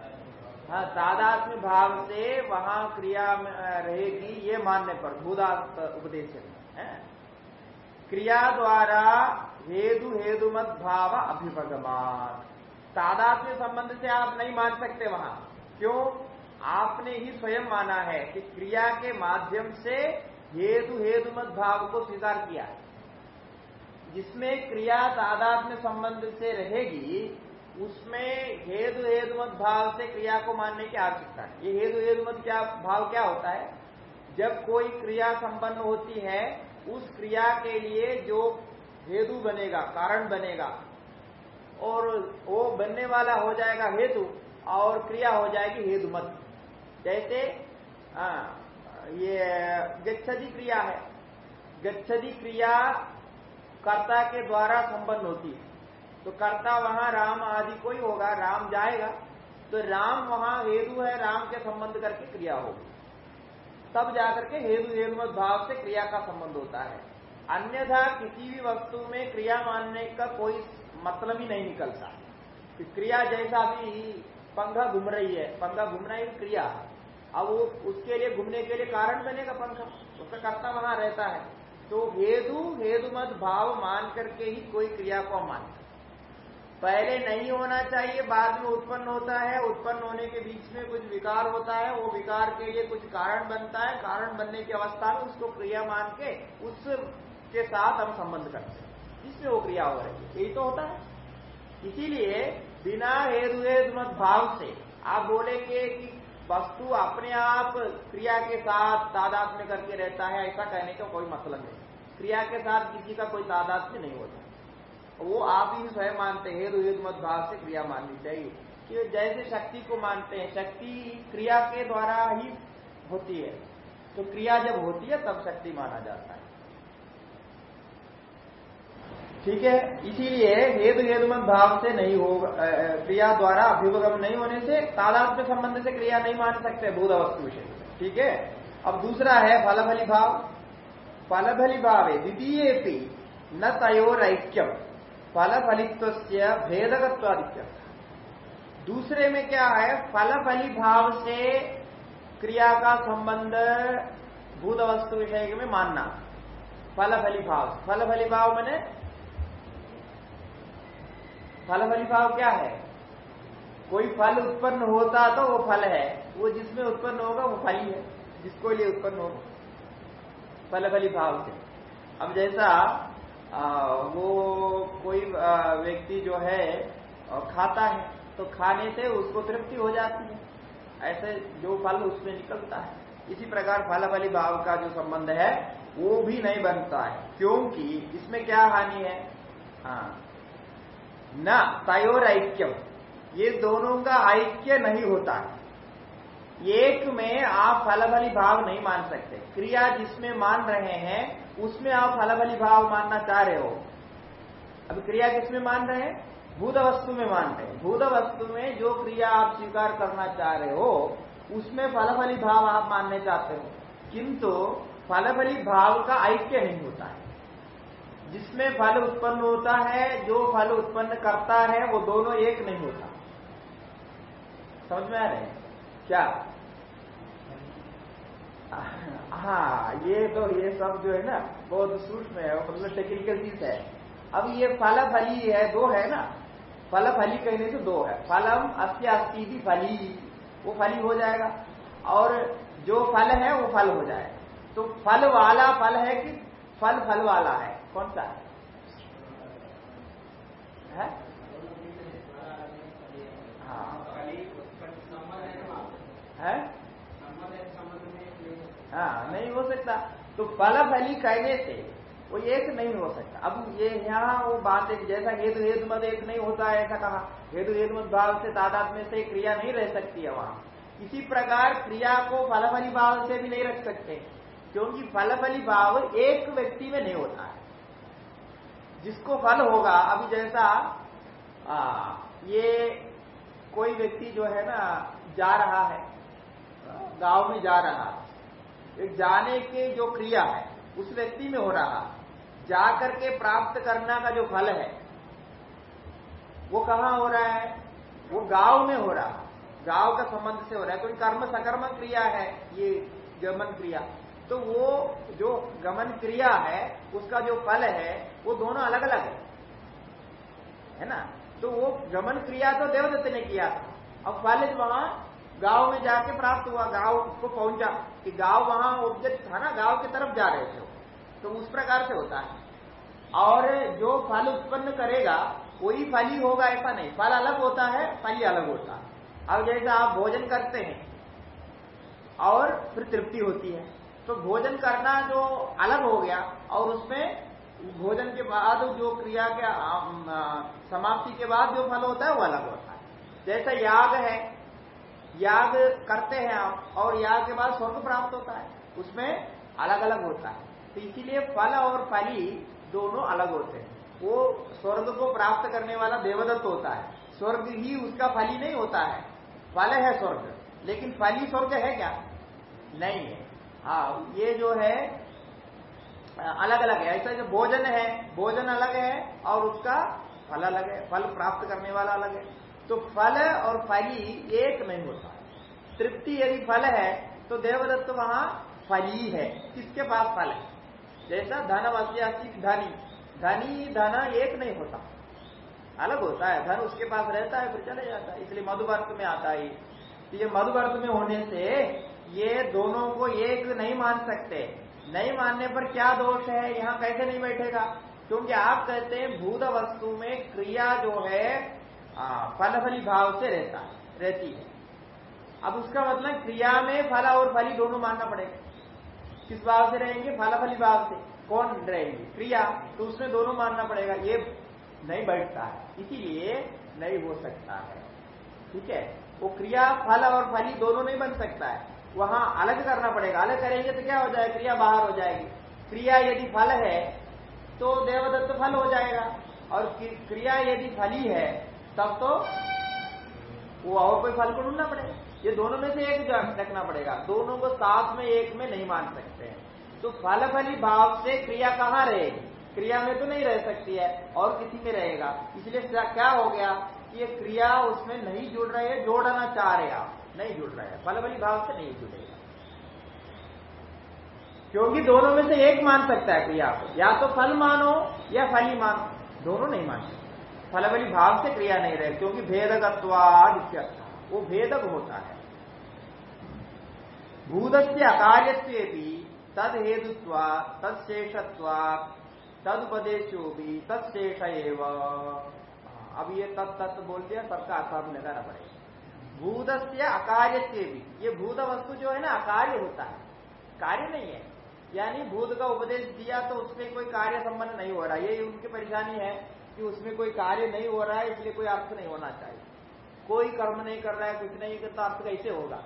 हाँ तादात्म्य भाव से वहाँ क्रिया रहेगी, ये मानने पर। भूदार्थ उपदेश है? क्रिया द्वारा हेतु हेतु मत भाव अभिभगमान तादात्म्य संबंध से आप नहीं मान सकते वहाँ। क्यों? आपने ही स्वयं माना है कि क्रिया के माध्यम से हेतु हेतु मत भाव को स्वीकार किया। जिसमें क्रिया तादात्म्य संबंध से रहेगी, उसमें हेतु हेतु मत भाव से क्रिया को मानने की आवश्यकता है ये हेतु हेतु मत क्या, भाव क्या होता है? जब कोई क्रिया संपन्न होती है, उस क्रिया के लिए जो हेतु बनेगा कारण बनेगा। और वो बनने वाला हो जाएगा हेतु और क्रिया हो जाएगी हेतु मत जैसे आ, ये गच्छदी क्रिया है। गच्छदी क्रिया कर्ता के द्वारा संपन्न होती है। तो कर्ता वहाँ राम आदि कोई होगा राम जाएगा। तो राम वहाँ हेतु है राम के संबंध करके क्रिया होगी। तब जाकर के हेतु हेतु भाव से क्रिया का संबंध होता है। अन्यथा किसी भी वस्तु में क्रिया मानने का कोई मतलब ही नहीं निकलता। कि क्रिया जैसा भी पंखा घूम रही है, पंखा घूमना ही क्रिया। अब वो उसके लिए घूमने के लिए कारण बनेगा पंखा। उसका कर्ता वहाँ रहता है। तो हेतु हेतु मत भाव मान करके ही कोई क्रिया को मानता पहले नहीं होना चाहिए, बाद में उत्पन्न होता है। उत्पन्न होने के बीच में कुछ विकार होता है। वो विकार के लिए कुछ कारण बनता है। कारण बनने की अवस्था में उसको क्रिया मान के उस के साथ हम संबंध करते हैं। इसमें वो क्रिया हो रही है। यही तो होता है। इसीलिए बिना हेतु मत भाव से आप बोलेंगे कि वस्तु अपने आप क्रिया के साथ तादात्म्य करके रहता है, ऐसा कहने का कोई मतलब नहीं। क्रिया के साथ किसी का कोई तादाद तादात्म्य नहीं होता। वो आप ही स्वयं मानते हैं। हेतु मत भाव से क्रिया माननी चाहिए। कि जैसे शक्ति को मानते हैं, शक्ति क्रिया के द्वारा ही होती है। तो क्रिया जब होती है, तब शक्ति माना जाता है। ठीक है? इसीलिए हेतु हेतुमत भाव से नहीं होगा क्रिया द्वारा अभिभगम नहीं होने से तादात्म्य संबंध से क्रिया नहीं मान सकते भूत वस्तु विषय ठीक है? अब दूसरा है फलभली भाव। फलभली भाव है द्वितीय न तयोर ऐक्यम फल फलित्व भेदकत्वादित्य दूसरे में क्या है? फल फली भाव से क्रिया का संबंध भूत वस्तु विषय में मानना। फल फली भाव। फल फली भाव मैंने फल फली भाव क्या है? कोई फल उत्पन्न होता तो वो फल है। वो जिसमें उत्पन्न होगा वो फल ही है। जिसको लिए उत्पन्न होगा। फल फली भाव से। अब जैसा आ, वो कोई व्यक्ति जो है खाता है तो खाने से उसको तृप्ति हो जाती है। ऐसे जो फल उसमें निकलता है। इसी प्रकार फल फली भाव का जो संबंध है वो भी नहीं बनता है। क्योंकि इसमें क्या हानि है? हाँ। न तयोर ऐक्यम ये दोनों का ऐक्य नहीं होता। एक में आप फलफली भाव नहीं मान सकते। क्रिया जिसमें मान रहे हैं, उसमें आप फलफली भाव मानना चाह रहे हो। अब क्रिया किसमें मान रहे हैं? भूत वस्तु में मान रहे हैं। भूत वस्तु में जो क्रिया आप स्वीकार करना चाह रहे हो, उसमें फलफली भाव आप मानने चाहते हो। किंतु फलफली भाव का ऐक्य नहीं होता है। जिसमें फल उत्पन्न होता है, जो फल उत्पन्न करता है, वो दोनों एक नहीं होता। समझ में आ रहे क्या? हाँ ये तो ये सब जो है ना, बहुत सूक्ष्म है मतलब टेक्निकल चीज़ है। अब ये फल फली है, दो है ना? फल फली कहने से दो है। फलम अस्थि अस्थि भी फली। वो फली हो जाएगा। और जो फल है, वो फल हो जाएगा तो फल वाला फल है कि फल फल वाला है? कौन सा? है, हाँ। है? हाँ नहीं हो सकता। तो फल फली कहने से वो एक नहीं हो सकता। अब ये यहाँ वो बात एक जैसा हेतु हेतु मत एक नहीं होता है ऐसा कहा। हेतु हेतु मत भाव से तादाद में से क्रिया नहीं रह सकती है वहाँ। इसी प्रकार क्रिया को फल फली भाव से भी नहीं रख सकते क्योंकि फल फली भाव एक व्यक्ति में नहीं होता है। जिसको फल होगा अभी जैसा आ, ये कोई व्यक्ति जो है ना जा रहा है गाँव में जा रहा है एक जाने के जो क्रिया है उस व्यक्ति में हो रहा जाकर के प्राप्त करना का जो फल है वो कहाँ हो रहा है? वो गाँव में हो रहा गाँव का संबंध से हो रहा है कोई कर्म सकर्म क्रिया है ये गमन क्रिया। तो वो जो गमन क्रिया है, उसका जो फल है, वो दोनों अलग अलग है। है ना? तो वो गमन क्रिया तो देवदत्त ने किया था। अब फल वहाँ गाँव में जाके प्राप्त हुआ, गाँव को पहुँचा कि गाँव वहाँ ऑब्जेक्ट था ना, गाँव की तरफ़ जा रहे थे तो उस प्रकार से होता है। और जो फल उत्पन्न करेगा, वही फल ही होगा, ऐसा नहीं। फल अलग होता है, फल ही अलग होता है। अब जैसे आप भोजन करते हैं, और फिर तृप्ति होती है। तो भोजन करना जो अलग हो गया और उसमें भोजन के बाद जो क्रिया के समाप्ति के बाद जो फल होता है वो अलग होता है। जैसा याग है, याग करते हैं आप और याग के बाद स्वर्ग प्राप्त होता है, उसमें अलग अलग होता है। तो इसीलिए फल और फली दोनों अलग होते हैं। वो स्वर्ग को प्राप्त करने वाला देवदत्त होता है। स्वर्ग ही उसका फली नहीं होता है। फल है स्वर्ग, लेकिन फली स्वर्ग है क्या? नहीं है। हाँ ये जो है अलग अलग है। ऐसा जो भोजन है, भोजन अलग है और उसका फल अलग है, फल प्राप्त करने वाला अलग है। तो फल और फली एक नहीं होता। है तृप्ति यदि फल है तो देवदत्त वहाँ फली है। किसके पास फल है? जैसा धन वस्यासी धनी। धनी, धन एक नहीं होता। अलग होता है। धन उसके पास रहता है, फिर चले जाता है। इसलिए मधुवर्त में आता है तो ये मधुवर्त में होने से ये दोनों को एक नहीं मान सकते। नहीं मानने पर क्या दोष है? यहाँ कैसे नहीं बैठेगा? क्योंकि आप कहते हैं भूत वस्तु में क्रिया जो है फल फली भाव से रहता, रहती है। अब उसका मतलब क्रिया में फल और फली दोनों मानना पड़ेगा। किस भाव से रहेंगे? फल फली भाव से। कौन रहेंगे? क्रिया। तो उसमें दोनों मानना पड़ेगा। ये नहीं बैठता है। इसीलिए नहीं हो सकता है। ठीक है? वो क्रिया, फल और फली दोनों नहीं बन सकता है। वहाँ अलग करना पड़ेगा। अलग करेंगे तो क्या हो जाएगा? क्रिया बाहर हो जाएगी। क्रिया यदि फल है तो देवदत्त फल हो जाएगा। और क्रिया यदि फली है, तब तो वो और कोई फल को ढूंढना पड़ेगा। ये दोनों में से एक रखना पड़ेगा। दोनों को साथ में एक में नहीं मान सकते हैं। तो फल फली भाव से क्रिया कहाँ रहेगी? क्रिया में तो नहीं रह सकती है, और किसी में रहेगा। इसलिए क्या हो गया कि ये क्रिया उसमें नहीं जुड़ रही है, जोड़ना चाह रहे आप। नहीं जुड़ रहे हैं। फल फली भाव से नहीं जुड़ेगा। क्योंकि दोनों में से एक मान सकता है क्रिया को। या तो फल मानो या फली मानो। दोनों नहीं मान सकते। फलबली भाव से क्रिया नहीं रहे, क्योंकि भेदकत्वाद वो भेदक होता है। भूत से अकार्य तद हेतुत्वा तत्शेषत्वा तदुपदेशो भी तत्शेष अब ये तत् तत्व बोल दिया सबका भी लगाना पड़ेगा। भूत से अकार्य से भी ये भूत वस्तु जो है ना, अकार्य होता है। कार्य नहीं है। यानी भूत का उपदेश दिया तो उसमें कोई कार्य संबंध नहीं हो रहा। ये उनकी परेशानी है कि उसमें कोई कार्य नहीं हो रहा है, इसलिए कोई अर्थ नहीं होना चाहिए। कोई कर्म नहीं कर रहा है, कुछ नहीं करता अर्थ कैसे होगा?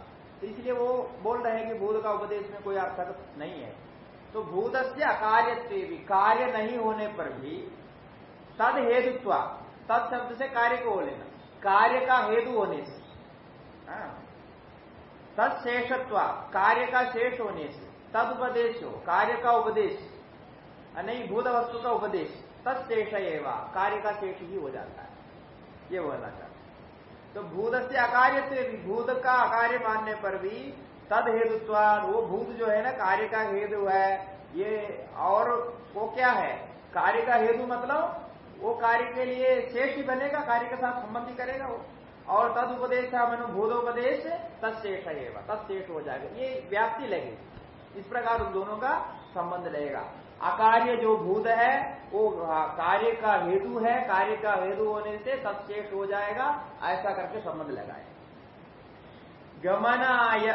तो इसलिए वो बोल रहे हैं कि भूत का उपदेश में कोई अर्थ नहीं है। तो भूत से अकार्य भी कार्य नहीं होने पर भी तद हेतुत्व, तद शब्द से कार्य को लेना। कार्य का हेतु होने से। हाँ। तद शेषत्व कार्य का शेष होने से तद उपदेश हो कार्य का उपदेश नहीं भूत वस्तु का उपदेश, तत्शेष एवं, कार्य का शेष ही हो जाता है। ये बोलना चाहता तो भूत से अकार्य से भी, भूत का अकार्य मानने पर भी तद हेतुत्व वो भूत जो है ना, कार्य का हेतु है, ये और वो क्या है? कार्य का हेतु मतलब वो कार्य के लिए शेष ही बनेगा, कार्य के साथ संबंधी करेगा वो। और तद उपदेश मनु भूतोपदेश तत्शेष एवं तत्शेष हो जाएगा। ये व्याप्ति लगेगी। इस प्रकार उन दोनों का संबंध रहेगा अकार्य जो भूत है, वो कार्य का हेतु है। कार्य का हेतु होने से तत्शेष हो जाएगा, ऐसा करके संबंध लगाए गमनाय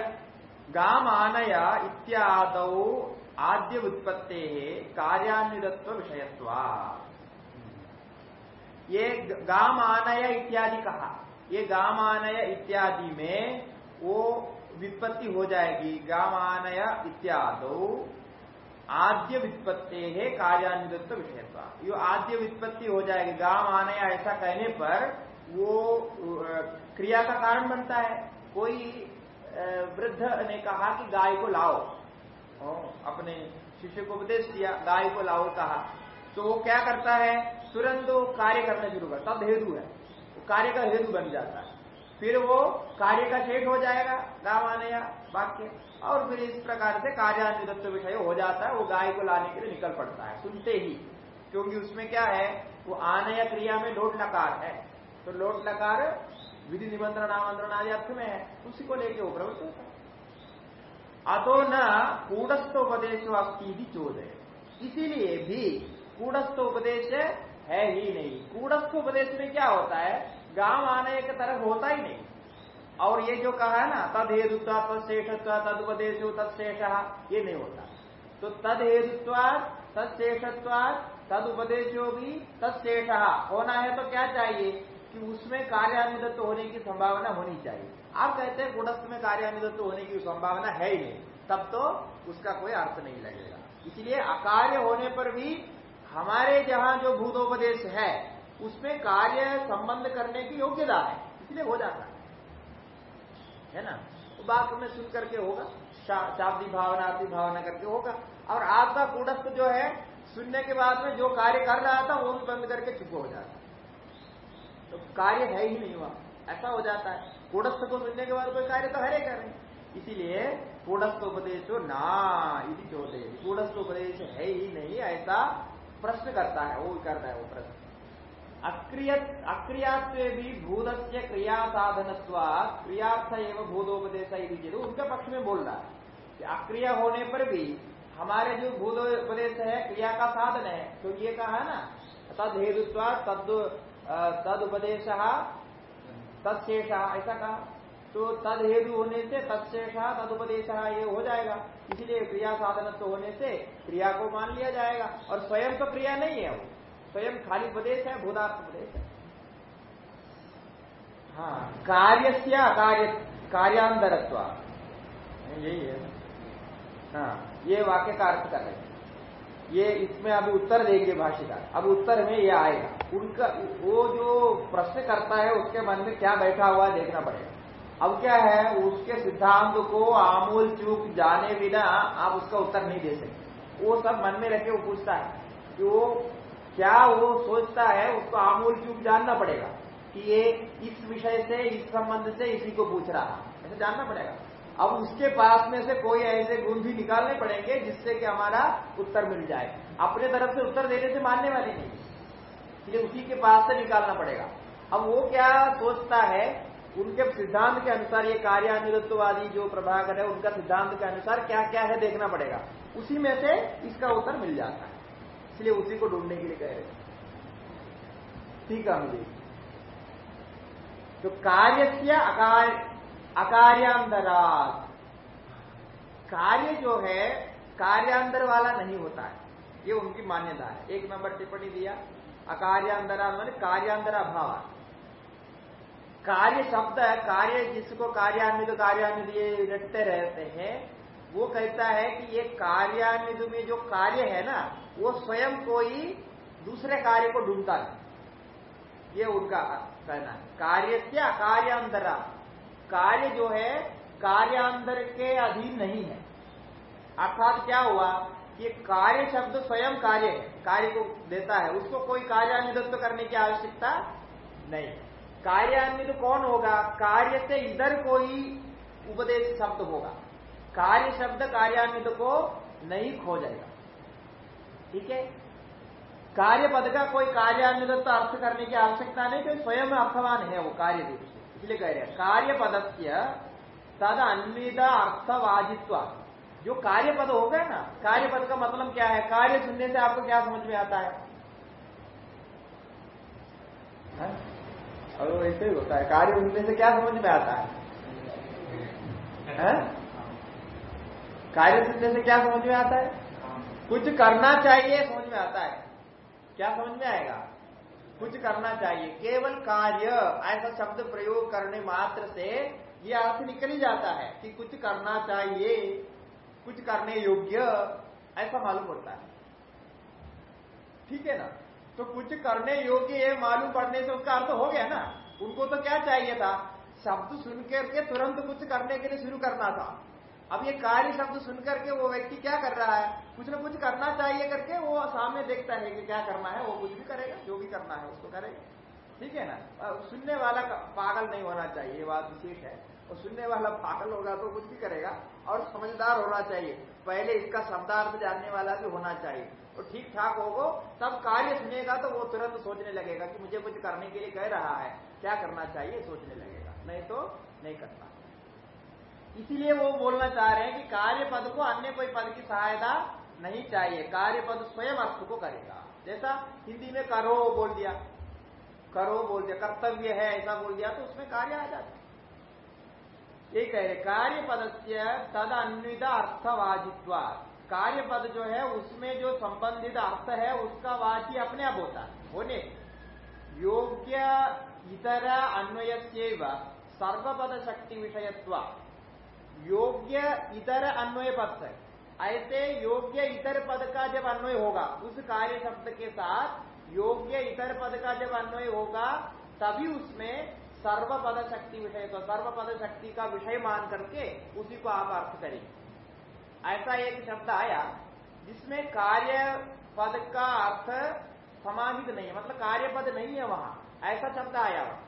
गाम इत्याद आद्य उत्पत्ति कार्यान्वितत्व विषयत्वा। ये गाम इत्यादि कहा। ये गामानय इत्यादि में वो वित्पत्ति हो जाएगी। गाम आनय इत्यादो आद्य वित्पत्ति है कार्यान्वित विषयत्वा यो आद्य वित्पत्ति हो जाएगी। गाँव आने या ऐसा कहने पर वो क्रिया का कारण बनता है। कोई वृद्ध ने कहा कि गाय को लाओ। अपने शिष्य को उपदेश दिया, गाय को लाओ कहा। तो वो क्या करता है? तुरंत वो कार्य करना शुरू करता हेतु है। कार्य का हेतु बन जाता है। फिर वो कार्य का शेष हो जाएगा गाँव आने या वाक्य। और फिर इस प्रकार से कार्यान्वित विषय हो जाता है, वो गाय को लाने के लिए निकल पड़ता है, सुनते ही। क्योंकि उसमें क्या है, वो आनय क्रिया में लोट लकार है। तो लोट लकार विधि निबंधन आमंत्रण आदि अर्थ में है, उसी को लेके वो प्रवृत्त होता है। अतो न कूटस्थोपदेश चोद है इसीलिए भी कूटस्थोपदेश है ही नहीं। कूटस्थोपदेश में क्या होता है गाँव आने की तरफ़ होता ही नहीं। और ये जो कहा है ना, तद हेतुत्व तत्शेषत्व तदुपदेश तत्शेष ये नहीं होता। तो तद हेतुत्व तत्शेषत्व तद उपदेशो भी तत्शेष होना है तो क्या चाहिए? कि उसमें कार्यान्वित होने की संभावना होनी चाहिए। आप कहते हैं गुणस्थ में कार्यान्वित होने की संभावना है ही नहीं। तब तो उसका कोई अर्थ नहीं लगेगा। इसलिए अकार्य होने पर भी हमारे जहाँ जो भूतोपदेश है उसमें कार्य संबंध करने की योग्यता है, इसलिए हो जाता है। है ना? तो बात में सुन करके होगा शाब्दी भावना, आदि भावना करके होगा। और आपका कूटस्थ जो है, सुनने के बाद में जो कार्य कर रहा था, वो भी बंद करके चुप हो जाता तो कार्य है ही नहीं हुआ, ऐसा हो जाता है। कूटस्थ को सुनने के बाद कोई कार्य तो हरे कर इसीलिए कूटस्थ उपदेश ना यदि चोदे कूटस्थ उपदेश है ही नहीं, ऐसा प्रश्न करता है, वो कर रहा है वो प्रश्न। अक्रियात्व भी भूत से क्रिया साधन क्रियार्थ एवं भूतोपदेश उनके पक्ष में बोल रहा है अक्रिया होने पर भी हमारे जो भूतोपदेश है, क्रिया का साधन है तो ये कहा ना तद हेतुत्व तद तद उपदेश तत्शेष, ऐसा कहा। तो तद हेतु होने से तत्शेष, तदुपदेश ये हो जाएगा। इसलिए क्रिया साधनत्व होने से क्रिया को मान लिया जाएगा। और स्वयं तो क्रिया नहीं है वो। स्वयं खाली उपदेश है भूदार्थ उपदेश है। हाँ। कार्य से अकार्य कार्यांतरत्व। यही है। हाँ ये वाक्य का अर्थ कर रहे ये इसमें अभी उत्तर देंगे भाषिकार अब उत्तर में ये आएगा। उनका वो जो प्रश्न करता है उसके मन में क्या बैठा हुआ है देखना पड़ेगा। अब क्या है उसके सिद्धांत को आमूल चूक जाने बिना आप उसका उत्तर नहीं दे सकते। वो सब मन में रखे वो पूछता है कि वो क्या वो सोचता है, उसको आमूल चूक जानना पड़ेगा कि ये इस विषय से, इस संबंध से इसी को पूछ रहा ऐसे जानना पड़ेगा। अब उसके पास में से कोई ऐसे गुण भी निकालने पड़ेंगे जिससे कि हमारा उत्तर मिल जाए। अपने तरफ़ से उत्तर देने से मानने वाले नहीं। इसलिए उसी के पास से निकालना पड़ेगा। अब वो क्या सोचता है, उनके सिद्धांत के अनुसार ये कार्यानुगत्ववादी जो प्रभाकर है, उनका सिद्धांत के अनुसार क्या क्या है देखना पड़ेगा। उसी में से इसका उत्तर मिल जाता है। इसलिए उसी को ढूँढने के लिए कह रहे ठीक है मुझे तो कार्य से अकार्यांतरा कार्य जो है, कार्यांतर वाला नहीं होता है। ये उनकी मान्यता है। एक नंबर टिप्पणी दिया। अकार्यांतरा मान कार्यांतर अभाव कार्य शब्द है, कार्य जिसको कार्यान्वित कार्यान्वित ये रटते रहते हैं वो कहता है कि ये कार्यान्वित में जो कार्य है ना, वो स्वयं कोई दूसरे कार्य को ढूंढता है ये उनका कहना है। कार्य से अकार्यांतरा कार्य जो है, कार्यांतर के अधीन नहीं है। अर्थात क्या हुआ कि कार्य शब्द स्वयं कार्य कार्य को देता है। उसको कोई कार्यान्वित करने की आवश्यकता नहीं। कार्यान्वित कौन होगा? कार्य से इधर कोई उपदेश शब्द होगा। कार्य शब्द कार्यान्वित को नहीं खो जाएगा। ठीक है? कार्य पद का कोई कार्यान्वित तो अर्थ करने की आवश्यकता नहीं क्योंकि स्वयं अर्थवान है वो कार्य रूप से। इसलिए कह रहे हैं कार्य पदस्य तद अन्वित अर्थवाजित्व जो कार्य पद हो गए ना कार्य पद का मतलब क्या है? कार्य सुनने से आपको क्या समझ में आता है? और ऐसे ही होता है कार्य सुनने से क्या समझ में आता है, है? कार्य सुनने से क्या समझ में आता है? कुछ करना चाहिए, समझ में आता है। क्या समझ में आएगा? कुछ करना चाहिए। केवल कार्य, ऐसा शब्द प्रयोग करने मात्र से ये अर्थ निकल ही जाता है कि कुछ करना चाहिए, कुछ करने योग्य, ऐसा मालूम होता है। ठीक है ना? तो कुछ करने योग्य ये मालूम पड़ने से उसका अर्थ हो गया ना? उनको तो क्या चाहिए था? शब्द सुन करके तुरंत कुछ करने के लिए शुरू करना था। अब ये कार्य शब्द सुनकर के वो व्यक्ति क्या कर रहा है? कुछ ना कुछ करना चाहिए करके वो सामने देखता है कि क्या करना है, वो कुछ भी करेगा, जो भी करना है उसको करेगा। ठीक है ना? सुनने वाला पागल नहीं होना चाहिए, ये बात विशेष है। और सुनने वाला पागल होगा तो कुछ भी करेगा, और समझदार होना चाहिए। पहले इसका शब्दार्थ जानने वाला भी होना चाहिए। और ठीक ठाक होगो, तब कार्य सुनेगा तो वो तुरंत सोचने लगेगा कि मुझे कुछ करने के लिए कह रहा है। क्या करना चाहिए? सोचने लगेगा। नहीं तो नहीं करना। इसीलिए वो बोलना चाह रहे हैं कि कार्य पद को अन्य कोई पद की सहायता नहीं चाहिए। कार्य पद स्वयं अर्थ को करेगा। जैसा हिंदी में करो बोल दिया। करो बोल दिया। कर्तव्य है, ऐसा बोल दिया तो उसमें कार्य आ जाता ये कह रहे कार्य पद से तद अन्वित अर्थवाजित्व कार्य पद जो है, उसमें जो संबंधित अर्थ है, उसका वाची अपने आप होता है। होने। योग्य इतर अन्वय सर्वपद शक्ति विषयत्व योग्य इतर अन्वय पद है ऐसे योग्य इतर पद का जब अन्वय होगा, उस कार्य शब्द के साथ योग्य इतर पद का जब अन्वय होगा, तभी उसमें सर्व पद शक्ति विषय तो सर्व पद शक्ति का विषय मान करके उसी को आप अर्थ करेंगे। ऐसा एक शब्द आया, जिसमें कार्य पद का अर्थ समाहित नहीं है मतलब कार्य पद नहीं है वहाँ। ऐसा शब्द आया। वहाँ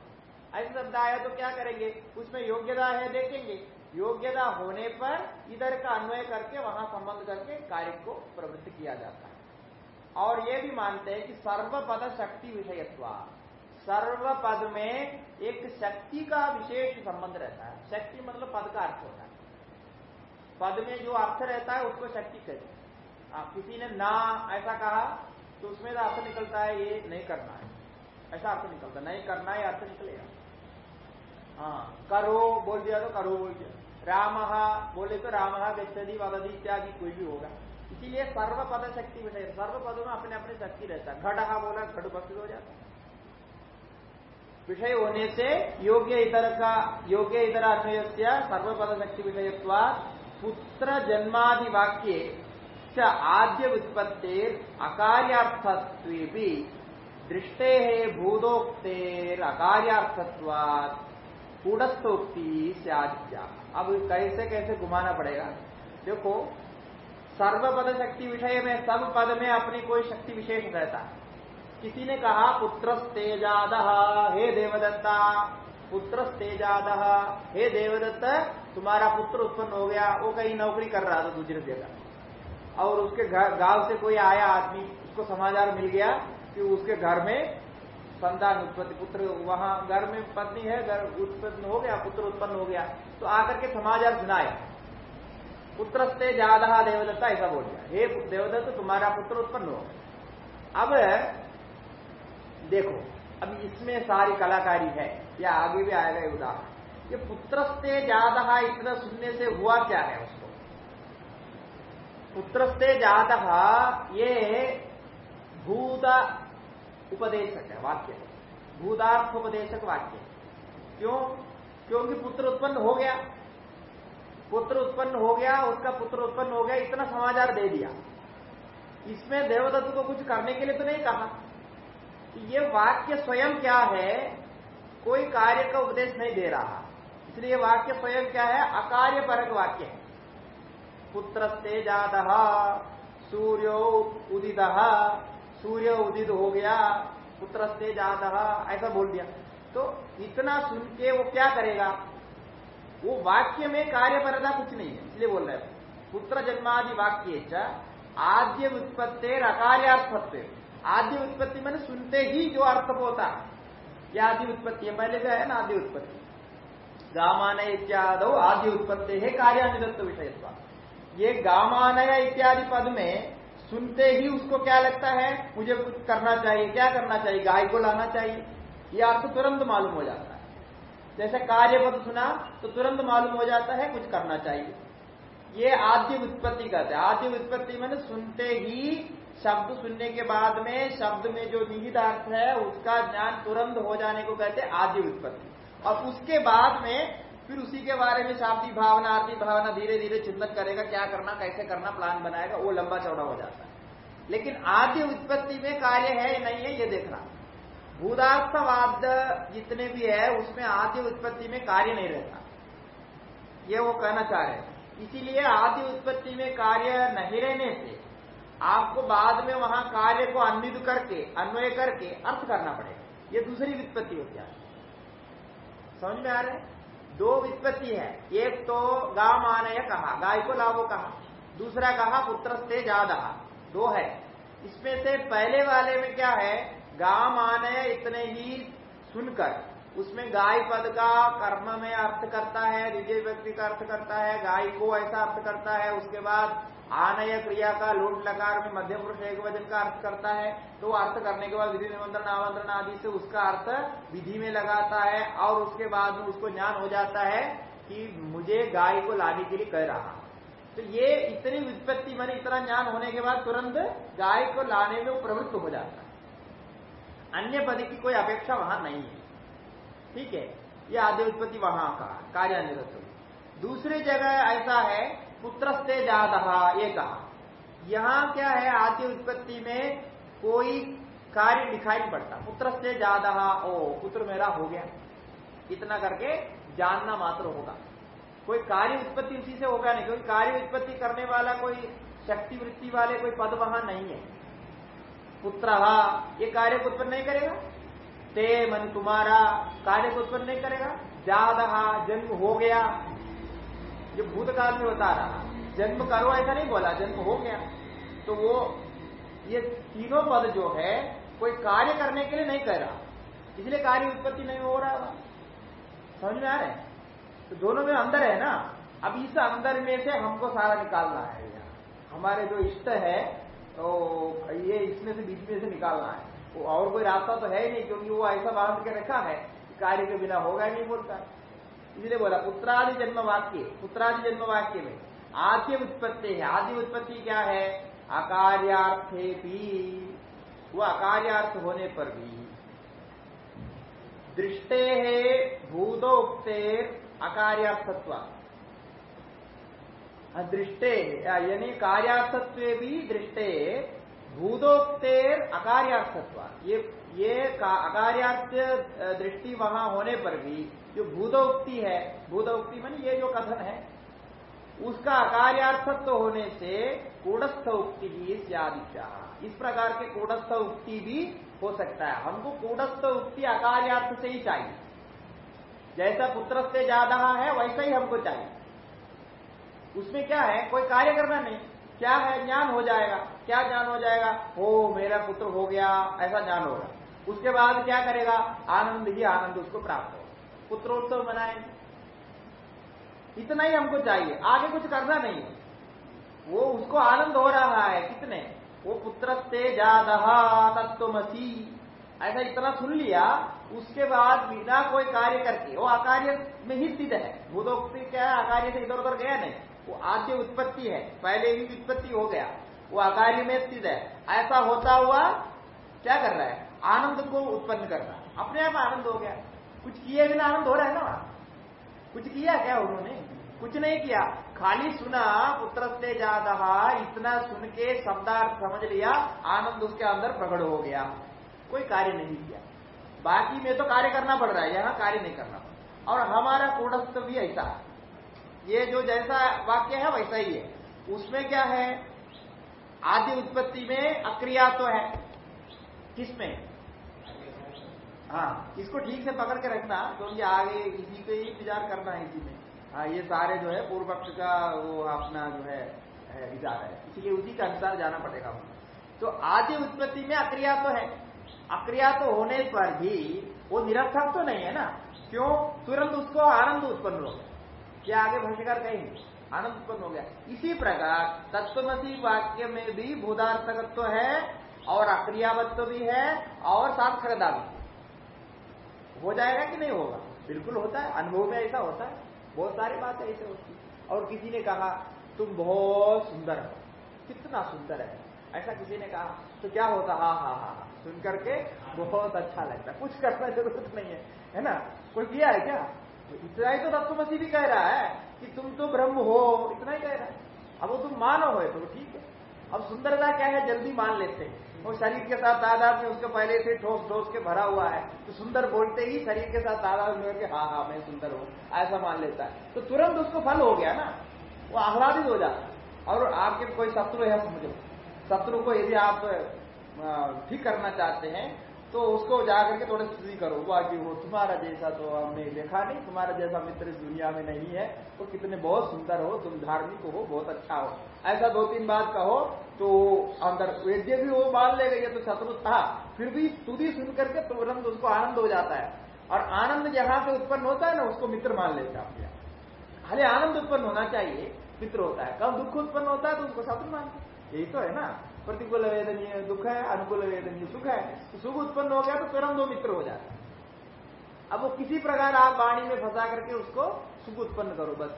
ऐसा शब्द आया तो क्या करेंगे? उसमें योग्यता है देखेंगे। योग्यता होने पर इधर का अन्वय करके, वहाँ संबंध करके कार्य को प्रवृत्त किया जाता है। और ये भी मानते हैं कि सर्वपद शक्ति विषयत्व सर्व पद में एक शक्ति का विशेष संबंध रहता है। शक्ति मतलब पद का अर्थ होता है। पद में जो अर्थ रहता है, उसको शक्ति कहते हैं। किसी ने ना, ऐसा कहा तो उसमें तो अर्थ निकलता है, ये नहीं करना है। ऐसा अर्थ निकलता नहीं करना है अर्थ निकलेगा। हाँ करो, बोल दिया तो करो, बोल दिया। राम, बोले तो राम गच्छति, वदति इत्यादि कोई भी होगा। इसीलिए सर्व पद शक्ति विषय सर्व पदों में अपने अपने शक्ति रहता है। घट बोला, घट उपस्थित हो जाता विषय होने से योग्य इतर का, योग्य इतर अन्वय सर्वपद शक्ति विषय पुत्र जन्मादि वाक्य च आद्य व्युत्पत्तिर अकार्यार्थत्व दृष्टे भूदोक्तेर अकार्यार्थत्वात्, कूटस्थोक्ति क्या अब कैसे कैसे घुमाना पड़ेगा? देखो सर्वपद शक्ति विषय में, सब पद में अपनी कोई शक्ति विशेष रहता। किसी ने कहा पुत्र तेजाद हे देवदत्ता पुत्र तेजाद हे देवदत्त, तुम्हारा पुत्र उत्पन्न हो गया, वो कहीं नौकरी कर रहा था दूसरी जगह और उसके गाँव से कोई आया आदमी, उसको समाचार मिल गया कि उसके घर में संतान उत्पत्ति पुत्र, वहाँ घर में पत्नी है, घर उत्पन्न हो गया, पुत्र उत्पन्न हो गया तो आकर के समाचार सुनाया पुत्र से ज़्यादा देवदत्ता, ऐसा बोल दिया। हे देवदत्त, तुम्हारा पुत्र उत्पन्न हो। अब देखो, अब इसमें सारी कलाकारी है, या आगे भी आएगा उदाहरण। ये पुत्र से ज़्यादा इतना सुनने से हुआ क्या है उसको? पुत्र से ज़्यादा ये भूत उपदेशक है, वाक्य भूतार्थ उपदेशक वाक्य क्यों? क्योंकि पुत्र उत्पन्न हो गया। पुत्र उत्पन्न हो गया, उसका पुत्र उत्पन्न हो गया, इतना समाचार दे दिया। इसमें देवदत्त को कुछ करने के लिए तो नहीं कहा ये वाक्य स्वयं क्या है, कोई कार्य का उपदेश नहीं दे रहा। इसलिए वाक्य स्वयं क्या है? अकार्य परक वाक्य है। पुत्र से सूर्यो उदित सूर्य उदित हो गया, पुत्र से जाद ऐसा बोल दिया। तो इतना सुन के वो क्या करेगा? वो वाक्य में कार्यपरता कुछ नहीं है, इसलिए बोल रहे पुत्र जन्मादि वाक्य आद्य उत्पत्ति अकार्यार्थत्व आद्य उत्पत्ति मैंने सुनते ही जो अर्थ होता। है यह आदि उत्पत्ति है, पहले का है ना, आदि उत्पत्ति गामानय इत्यादि आदि उत्पत्ति है कार्यानिदत्त विषय ये गामानय इत्यादि पद में सुनते ही उसको क्या लगता है? मुझे कुछ करना चाहिए, क्या करना चाहिए? गाय को लाना चाहिए। यह अर्थ तुरंत मालूम हो जाता है। जैसे कार्य पद सुना तो तुरंत मालूम हो जाता है कुछ करना चाहिए। ये आद्य उत्पत्ति कहते हैं आद्य उत्पत्ति मैंने सुनते ही, शब्द सुनने के बाद में, शब्द में जो निहित अर्थ है, उसका ज्ञान तुरंत हो जाने को कहते हैं आदि उत्पत्ति और उसके बाद में फिर उसी के बारे में शाब्दी भावना आदि भावना धीरे धीरे चिंतन करेगा, क्या करना, कैसे करना प्लान बनाएगा, वो लंबा चौड़ा हो जाता है। लेकिन आद्य उत्पत्ति में कार्य है नहीं है, ये देखना। भूदार्थवाद जितने भी है, उसमें आद्य उत्पत्ति में कार्य नहीं रहता। ये वो कहना चाह रहे इसीलिए आदि उत्पत्ति में कार्य नहीं रहने से आपको बाद में वहाँ कार्य को अन्वित करके, अन्वय करके अर्थ करना पड़ेगा। ये दूसरी वित्पत्ति होती है समझ में आ रहे दो वित्पत्ति है। एक तो गा मानय कहा, गाय को लाभो कहा, दूसरा कहा पुत्र से ज़्यादा दो है। इसमें से पहले वाले में क्या है? गा मानय इतने ही सुनकर। उसमें गाय पद का कर्म में अर्थ करता है, विजय व्यक्ति का अर्थ करता है, गाय को ऐसा अर्थ करता है, उसके बाद आनय क्रिया का लोट लकार में मध्य पुरुष एक वज़न का अर्थ करता है तो अर्थ करने के बाद विधि निमंत्रण, आमंत्रण आदि से उसका अर्थ विधि में लगाता है, और उसके बाद में उसको ज्ञान हो जाता है कि मुझे गाय को लाने के लिए कह रहा तो ये इतनी वित्पत्ति मैंने इतना ज्ञान होने के बाद तुरंत गाय को लाने में प्रवृत्त हो जाता है। अन्य पद की कोई अपेक्षा वहाँ नहीं है। ठीक है? ये आदि उत्पत्ति वहाँ का कार्यानिरत दूसरी जगह ऐसा है पुत्र से जादहा ये कहा। यहाँ क्या है आदि उत्पत्ति में कोई कार्य दिखाई नहीं पड़ता। पुत्र से ज़्यादा ओ, पुत्र मेरा हो गया। इतना करके जानना मात्र होगा। कोई कार्य उत्पत्ति उसी से होगा नहीं, क्योंकि कार्य उत्पत्ति करने वाला कोई शक्ति वृत्ति वाले कोई पद वहाँ नहीं है। पुत्र, ये कार्य उत्पन्न नहीं करेगा? ते मन तुम्हारा कार्य को उत्पन्न नहीं करेगा। ज़्यादा जन्म हो गया। जो भूतकाल में बता रहा। जन्म करो, ऐसा नहीं बोला, जन्म हो गया। तो वो, ये तीनों पद जो है, कोई कार्य करने के लिए नहीं कर रहा। इसलिए कार्य उत्पत्ति नहीं हो रहा। समझ में आ रहे तो दोनों में अंदर है ना? अब इस अंदर में से हमको सारा निकालना है। हमारे जो इष्ट है तो ये इसमें से बीच में से निकालना है। वो और कोई रास्ता तो है ही नहीं, क्योंकि वो ऐसा बाँध के रखा है कार्य के बिना होगा ही नहीं बोलता। इसलिए बोला, पुत्रादि जन्म वाक्य पुत्रादि जन्म वाक्य में आद्य उत्पत्ति है। आदि उत्पत्ति क्या है? अकार्यार्थे भी वो अकार्यार्थ होने पर भी दृष्टे है भूतोक्तेर अकार्यार्थत्व। दृष्टे यानी कार्यार्थत्व भी दृष्टे भूतोक्तेर अकार्यार्थत्व। ये ये का अकार्यार्थ दृष्टि वहाँ होने पर भी जो भूतोक्ति है, भूतोक्ति मान ये जो कथन है, उसका अकार्यार्थत्व होने से कूटस्थ उक्ति ही सियादिशा इस प्रकार के कूटस्थ उक्ति भी हो सकता है। हमको कूटस्थ उक्ति अकार्यार्थ से ही चाहिए। जैसा पुत्र से ज़्यादा है, वैसा ही हमको चाहिए। उसमें क्या है? कोई कार्य करना नहीं। क्या है? ज्ञान हो जाएगा। क्या ज्ञान हो जाएगा? ओ, मेरा पुत्र हो गया। ऐसा ज्ञान होगा। उसके बाद क्या करेगा? आनंद ही आनंद उसको प्राप्त हो पुत्रोत्सव मनाएँगे। इतना ही हमको चाहिए। आगे कुछ करना नहीं वो उसको आनंद हो रहा है। कितने? वो पुत्र से ज़्यादा तत्वमसी ऐसा इतना सुन लिया। उसके बाद बिना कोई कार्य करके। वो अकार्य में ही स्थित है। भूतोक्ति क्या है? अकार्य से इधर उधर गया नहीं। वो आद्य उत्पत्ति है, पहले ही उत्पत्ति हो गया, वो अकार्य में स्थित है। ऐसा होता हुआ क्या कर रहा है? आनंद को उत्पन्न कर रहा है। अपने आप आनंद हो गया। कुछ किए बिना आनंद हो रहा है ना कुछ किया क्या उन्होंने? कुछ नहीं किया। खाली सुना पुत्र से ज़्यादा इतना सुन के शब्दार्थ समझ लिया, आनंद उसके अंदर प्रकट हो गया। कोई कार्य नहीं किया। बाकी में तो कार्य करना पड़ रहा है, यहाँ कार्य नहीं करना। और हमारा कूटस्थ भी ऐसा ये जो जैसा वाक्य है वैसा ही है। उसमें क्या है? आदि उत्पत्ति में अक्रिया तो है। किसमें? हाँ इसको ठीक से पकड़ के रखना क्योंकि आगे इसी पे ही विचार करना है इसी में। हाँ ये सारे जो है पूर्व पक्ष का वो अपना जो है, विचार है। इसलिए उसी के अनुसार जाना पड़ेगा तो आदि उत्पत्ति में अक्रिया तो है। अक्रिया तो होने पर भी वो निरर्थक तो नहीं है ना? क्यों? तुरंत उसको आनंद उत्पन्न हो गया क्या आगे भाष्यकार कहेंगे? आनंद उत्पन्न हो गया। इसी प्रकार तत्वमसी वाक्य में भी भूदार्थकत्व है और अक्रियावत्व भी है और सार्थकता भी हो। जाएगा कि नहीं होगा? बिल्कुल होता है। अनुभव में ऐसा होता है। बहुत सारी बातें ऐसे होती और किसी ने कहा, तुम बहुत सुंदर हो। कितना सुंदर है। ऐसा किसी ने कहा तो क्या होता? हा हा हा सुन करके बहुत अच्छा लगता कुछ करना ज़रूरत नहीं है। है ना? कोई किया है क्या? तो इतना ही तो तत्वमसी भी कह रहा है कि तुम तो ब्रह्म हो, इतना ही कह रहा है। अब वो तुम मानो हो तो ठीक है। अब सुंदरता क्या है, जल्दी मान लेते हैं। वो शरीर के साथ तादाद में उसके पहले से ठोस ठोस के भरा हुआ है तो सुंदर बोलते ही शरीर के साथ तादाद में के हाँ हाँ मैं सुंदर हूँ, ऐसा मान लेता है। तो तुरंत उसको फल हो गया ना, वो आह्लादित हो जाता है। और आपके कोई शत्रु है, समझो। शत्रु को यदि आप ठीक करना चाहते हैं तो उसको जाकर के थोड़ा स्तुति करो। बाकी वो, तुम्हारा जैसा तो हमने देखा नहीं, तुम्हारा जैसा मित्र इस दुनिया में नहीं है। तो कितने बहुत सुंदर हो, तुम धार्मिक हो, बहुत अच्छा हो। ऐसा दो तीन बात कहो तो अंदर वैद्य भी वो मान लेगा, ये तो शत्रु था। फिर भी स्तुति सुन करके तुरंत उसको आनंद हो जाता है। और आनंद जहाँ से उत्पन्न होता है ना, उसको मित्र मान लेता है खाली आनंद उत्पन्न होना चाहिए, मित्र होता है। कब दुख उत्पन्न होता है तो उसको शत्रु मानते यही तो है ना। प्रतिकूल वेदनीय दुख है, अनुकूल वेदनीय सुख है तो सुख उत्पन्न हो गया तो तुरंत वो मित्र हो जाता है। अब वो किसी प्रकार आप वाणी में फंसा करके उसको सुख उत्पन्न करो, बस।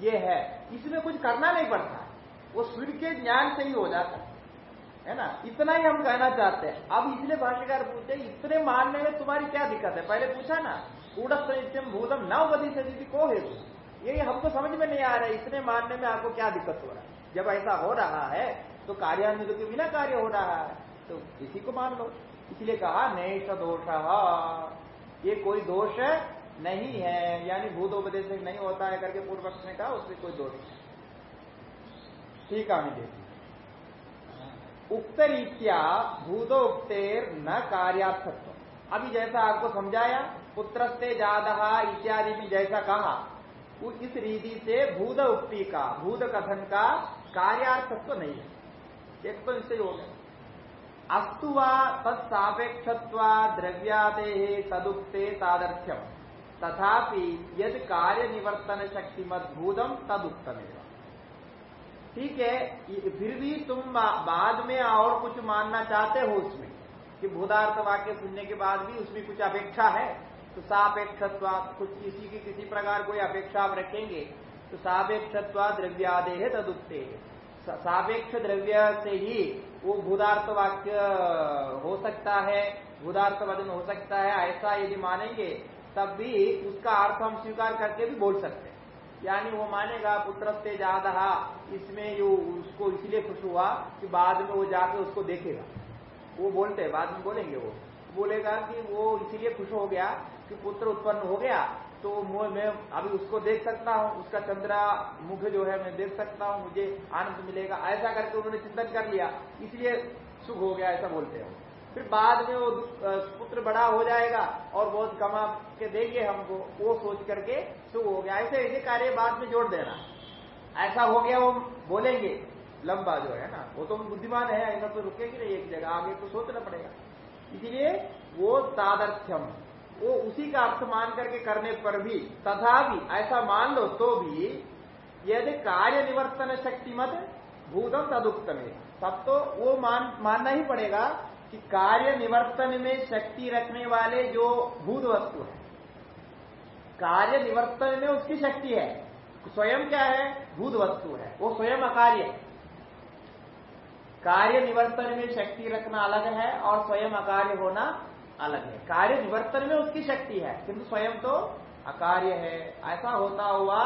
ये है। इसमें कुछ करना नहीं पड़ता। वो सूर्य के ज्ञान से ही हो जाता है। ना? इतना ही हम कहना चाहते हैं। अब इसलिए भाष्यकार पूछते इतने मानने में तुम्हारी क्या दिक्कत है? पहले पूछा ना कूड़स्थ नित्यम भूतम नव बदी सदी को है यही हमको समझ में नहीं आ रहा है, इतने मानने में आपको क्या दिक्कत हो रहा है? जब ऐसा हो रहा है तो कार्यान्वित के बिना कार्य हो रहा है। तो इसी को मान लो। इसलिए कहा नैश दोष ये कोई दोष नहीं है। यानी भूतोपदेश नहीं होता है करके पूर्व पक्ष ने कहा, उसमें कोई दोष नहीं। ठीक है देखिए। उक्त रीत्या भूतोक्तेर न कार्यार्थत्व। अभी जैसा आपको समझाया पुत्र से ज़्यादा इत्यादि भी जैसा कहा इस रीति से भूत उक्ति का भूत कथन का कार्यार्थत्व नहीं है। एक तो निश्चय हो गया अस्तु वा तत्सापेक्षत्वा द्रव्यादे तदुक्ते तादर्थ्यम तथापि यद कार्य निवर्तन शक्ति भूतम तदुक्तमेव। ठीक है फिर भी तुम बाद में और कुछ मानना चाहते हो उसमें, कि भूदार्थ वाक्य सुनने के बाद भी उसमें कुछ अपेक्षा है? तो सापेक्षत्वा कुछ किसी की किसी प्रकार कोई अपेक्षा आप रखेंगे तो सापेक्षत्वा द्रव्यादे है तदुक्ते। सापेक्ष द्रव्य से ही वो भूदार्थ वाक्य हो सकता है, भूदार्थ वज़न हो सकता है, ऐसा यदि मानेंगे, तब भी उसका अर्थ हम स्वीकार करके भी बोल सकते हैं। यानी वो मानेगा पुत्र से ज़्यादा इसमें जो उसको इसलिए खुश हुआ कि बाद में वो जाके उसको देखेगा। वो बोलते हैं, बाद में बोलेंगे वो। बोलेगा कि वो इसीलिए खुश हो गया कि पुत्र उत्पन्न हो गया। तो मैं अभी उसको देख सकता हूँ, उसका चंद्रा मुख जो है मैं देख सकता हूँ, मुझे आनंद मिलेगा। ऐसा करके उन्होंने चिंतन कर लिया, इसलिए सुख हो गया, ऐसा बोलते हो। फिर बाद में वो पुत्र बड़ा हो जाएगा और बहुत कमा के देंगे हमको, वो सोच करके सुख हो गया। ऐसे ऐसे कार्य बाद में जोड़ देना। ऐसा हो गया, वो बोलेंगे। लंबा जो है ना, वो तो बुद्धिमान है, ऐसा तो रुकेगी नहीं एक जगह, आगे तो सोचना पड़ेगा। इसलिए वो तादर्थ्यम वो उसी का अर्थ मान करके करने पर भी, तथा भी, ऐसा मान लो तो भी, यदि कार्य निवर्तन शक्ति मत, भूतम तदुक्तम। है तब तो वो मान, मानना ही पड़ेगा कि कार्य निवर्तन में शक्ति रखने वाले जो भूत वस्तु है, कार्य निवर्तन में उसकी शक्ति है। स्वयं क्या है? भूत वस्तु है। वो स्वयं अकार्य कार्य निवर्तन में शक्ति रखना अलग है और स्वयं अकार्य होना अलग है। कार्य निवर्तन में उसकी शक्ति है, किंतु स्वयं तो अकार्य है। ऐसा होता हुआ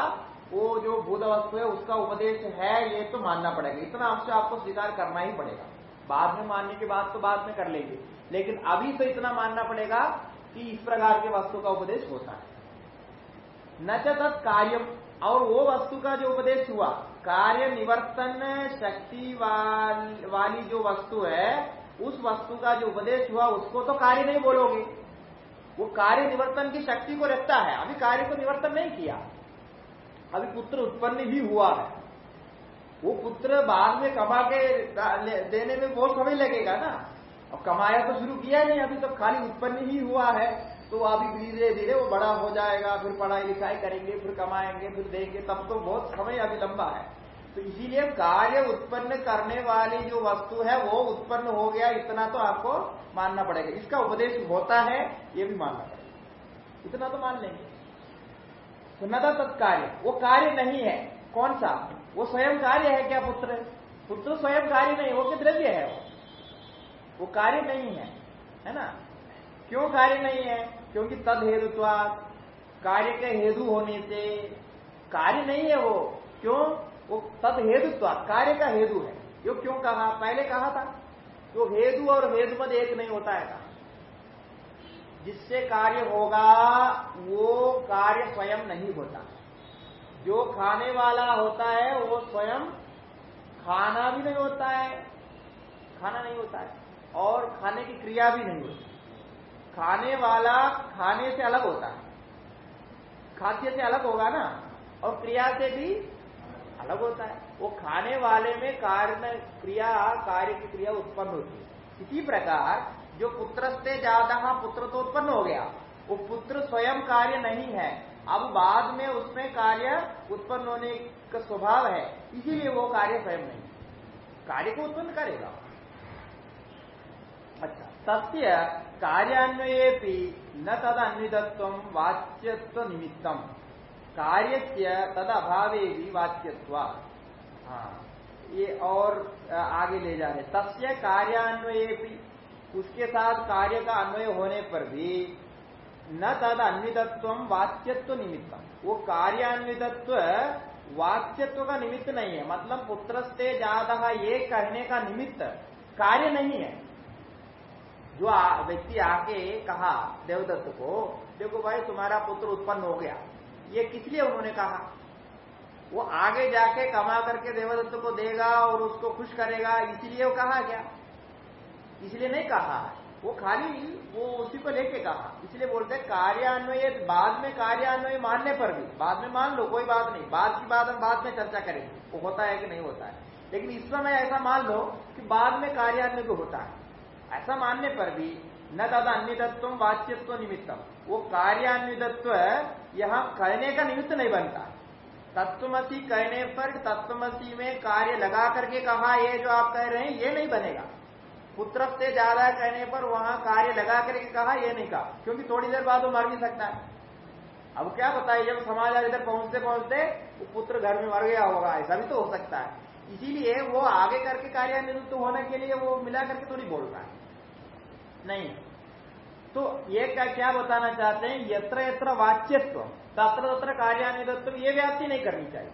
वो जो भूत वस्तु है, उसका उपदेश है, ये तो मानना पड़ेगा। इतना अंश आपको स्वीकार करना ही पड़ेगा। बाद में मानने के बाद तो बाद में कर लेंगे। लेकिन अभी तो इतना मानना पड़ेगा कि इस प्रकार के वस्तु का उपदेश होता है। न कार्यम और वो वस्तु का जो उपदेश हुआ कार्य निवर्तन शक्ति वाल, वाली जो वस्तु है उस वस्तु का जो उपदेश हुआ उसको तो कार्य नहीं बोलोगे। वो कार्य निवर्तन की शक्ति को रखता है। अभी कार्य को निवर्तन नहीं किया। अभी पुत्र उत्पन्न भी हुआ है। वो पुत्र बाद में कमा के देने में बहुत समय लगेगा ना। अब कमाया तो शुरू किया नहीं अभी तो खाली उत्पन्न ही हुआ है। तो अभी धीरे धीरे वो बड़ा हो जाएगा, फिर पढ़ाई लिखाई करेंगे, फिर कमाएँगे, फिर देंगे, तब तो बहुत समय अभी लंबा है। तो इसीलिए कार्य उत्पन्न करने वाली जो वस्तु है, वो उत्पन्न हो गया, इतना तो आपको मानना पड़ेगा। इसका उपदेश होता है, ये भी मानना पड़ेगा। इतना तो मान लेंगे। तो न तत्कार्य, वो कार्य नहीं है। कौन सा? वो स्वयं कार्य है क्या, पुत्र? पुत्र स्वयं कार्य नहीं, वो कि द्रव्य है वो। वो कार्य नहीं है है ना? क्यों कार्य नहीं है? क्योंकि तद हेतुत्वा कार्य के हेतु होने से कार्य नहीं है वो। क्यों? वो तद हेतुत्व कार्य का हेतु है। जो क्यों कहा? पहले कहा था जो हेतु और हेतु एक नहीं होता है। कहा जिससे कार्य होगा, वो कार्य स्वयं नहीं होता। जो खाने वाला होता है, वो स्वयं खाना भी नहीं होता है। खाना नहीं होता है। और खाने की क्रिया भी नहीं होती। खाने वाला खाने से अलग होता है। खाद्य से अलग होगा ना, और क्रिया से भी अलग होता है। वो खाने वाले में कार्य क्रिया, कार्य की क्रिया उत्पन्न होती है। इसी प्रकार जो पुत्र से ज़्यादा पुत्र तो उत्पन्न हो गया। वो पुत्र स्वयं कार्य नहीं है। अब बाद में उसमें कार्य उत्पन्न होने का स्वभाव है। इसीलिए वो कार्य स्वयं नहीं कार्य को उत्पन्न करेगा। अच्छा सत्य कार्यान्वये न तद अन्वितत्व वाच्यत्व निमित्तम कार्य तद अभावे भी वाच्यत्व ये और आगे ले जा रहे। तस्य कार्यान्वय उसके साथ कार्य का अन्वय होने पर भी न तद अन्वितत्व वाच्यत्व निमित्त वो कार्यान्वितत्व वाच्यत्व का निमित्त नहीं है। मतलब पुत्र से ज़्यादा ये कहने का निमित्त कार्य नहीं है। जो व्यक्ति आके कहा, देवदत्त को, देखो भाई तुम्हारा पुत्र उत्पन्न हो गया। ये किस लिए उन्होंने कहा? वो आगे जाके कमा करके देवदत्त को देगा और उसको खुश करेगा, इसलिए वो कहा गया इसलिए नहीं कहा। वो खाली वो उसी को लेके कहा। इसलिए बोलते कार्यान्वय, बाद में कार्यान्वय मानने पर भी। बाद में मान लो, कोई बात नहीं। बाद की बात हम बाद में चर्चा करेंगे। वो होता है कि नहीं होता है। लेकिन इस समय ऐसा मान लो कि बाद में कार्यान्वय को होता है। ऐसा मानने पर भी न दादा अन्यतत्व वाच्यत्व निमित्तम। वो कार्यान्वितत्व यहाँ कहने का निमित्त नहीं बनता। तत्वमसी कहने पर तत्वमसी में कार्य लगा करके कहा, ये जो आप कह रहे हैं, ये नहीं बनेगा। पुत्र से ज़्यादा कहने पर वहाँ कार्य लगा करके कहा, ये नहीं कहा। क्योंकि थोड़ी देर बाद वो मर भी सकता है। अब क्या बताइए जब समाज आज इधर पहुँचते पहुँचते वो पुत्र घर में मर गया होगा, ऐसा भी तो हो सकता है। इसीलिए वो आगे करके कार्यान्वित होने के लिए वो मिला करके थोड़ी बोल रहा है। नहीं। तो ये क्या क्या बताना चाहते हैं? यत्र यत्र वाच्यत्व। तत्र तत्र कार्यान्वित्व ये व्याप्ति नहीं करनी चाहिए।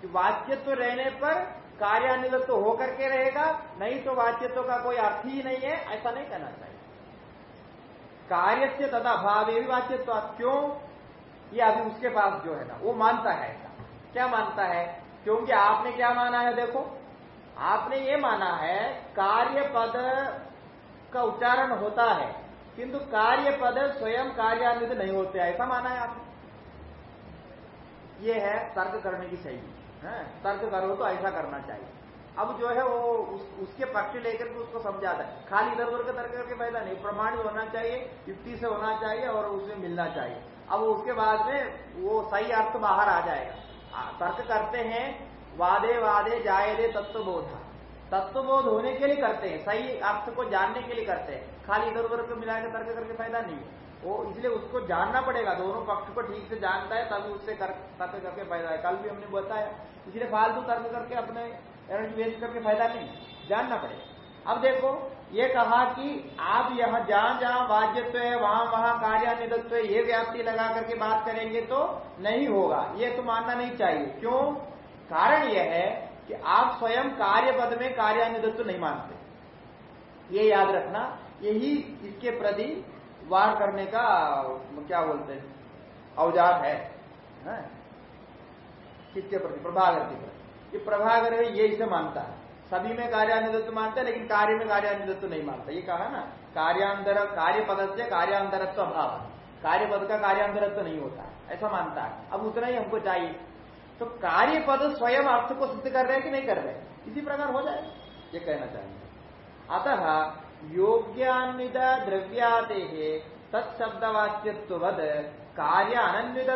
कि वाच्यत्व रहने पर कार्यान्वित्व होकर के रहेगा, नहीं तो वाच्यत्व का कोई अर्थ ही नहीं है, ऐसा नहीं कहना चाहिए। कार्य से तथा भाव ये भी वाच्यत्व क्यों? ये अभी उसके पास जो है ना, वो मानता है ऐसा। क्या मानता है? क्योंकि आपने क्या माना है, देखो। आपने ये माना है कार्य पद का उच्चारण होता है। किंतु कार्य पद स्वयं कार्यान्वित नहीं होते ऐसा माना है आपने। ये है तर्क करने की शैली। तर्क करो तो ऐसा करना चाहिए। अब जो है वो उस, उसके पक्ष लेकर के उसको समझाता है। खाली इधर उधर का तर्क करके फ़ायदा नहीं प्रमाणित होना चाहिए युक्ति से होना चाहिए और उसमें मिलना चाहिए। अब उसके बाद में वो सही अर्थ बाहर आ जाएगा। तर्क करते हैं वादे वादे जायदे तत्वबोधा। तत्वबोध होने के लिए करते हैं, सही अर्थ को जानने के लिए करते हैं। खाली इधर उधर को मिला के तर्क करके फ़ायदा नहीं है। वो इसलिए उसको जानना पड़ेगा, दोनों पक्ष को ठीक से जानता है, तभी उससे तर्क करके फ़ायदा है। कल भी हमने बताया, इसलिए फालतू तर्क करके अपने एनर्जी वेस्ट करके फ़ायदा नहीं, जानना पड़ेगा। अब देखो, ये कहा कि आप यह जहाँ जहाँ वाद्यत्व है, वहाँ वहाँ कार्यान्वित्व ये व्याप्ति लगा करके बात करेंगे तो नहीं होगा। ये तो मानना नहीं चाहिए। क्यों? कारण यह है कि आप स्वयं कार्य पद में कार्यान्वित्व नहीं मानते। ये याद रखना यही इसके प्रति वार करने का क्या बोलते हैं औज़ार है, किसके प्रति? प्रभागर के प्रति। ये प्रभागर है ये इसे मानता है। सभी में कार्यान्वित्व मानता है लेकिन कार्य में कार्यान्वित्व नहीं मानता। ये कहा ना कार्यांतर कार्य पद से कार्यांतरत्व अभाव। कार्य पद का कार्यांतरत्व नहीं होता। ऐसा मानता है। अब उतना ही हमको चाहिए। तो कार्य पद स्वयं अर्थ को सिद्ध कर रहे हैं कि नहीं कर रहे इसी प्रकार हो जाए। ये कहना चाहिए अतः योग्यान्वित द्रव्याते तत्शब्दवाच्यत्वद कार्य अनन्वित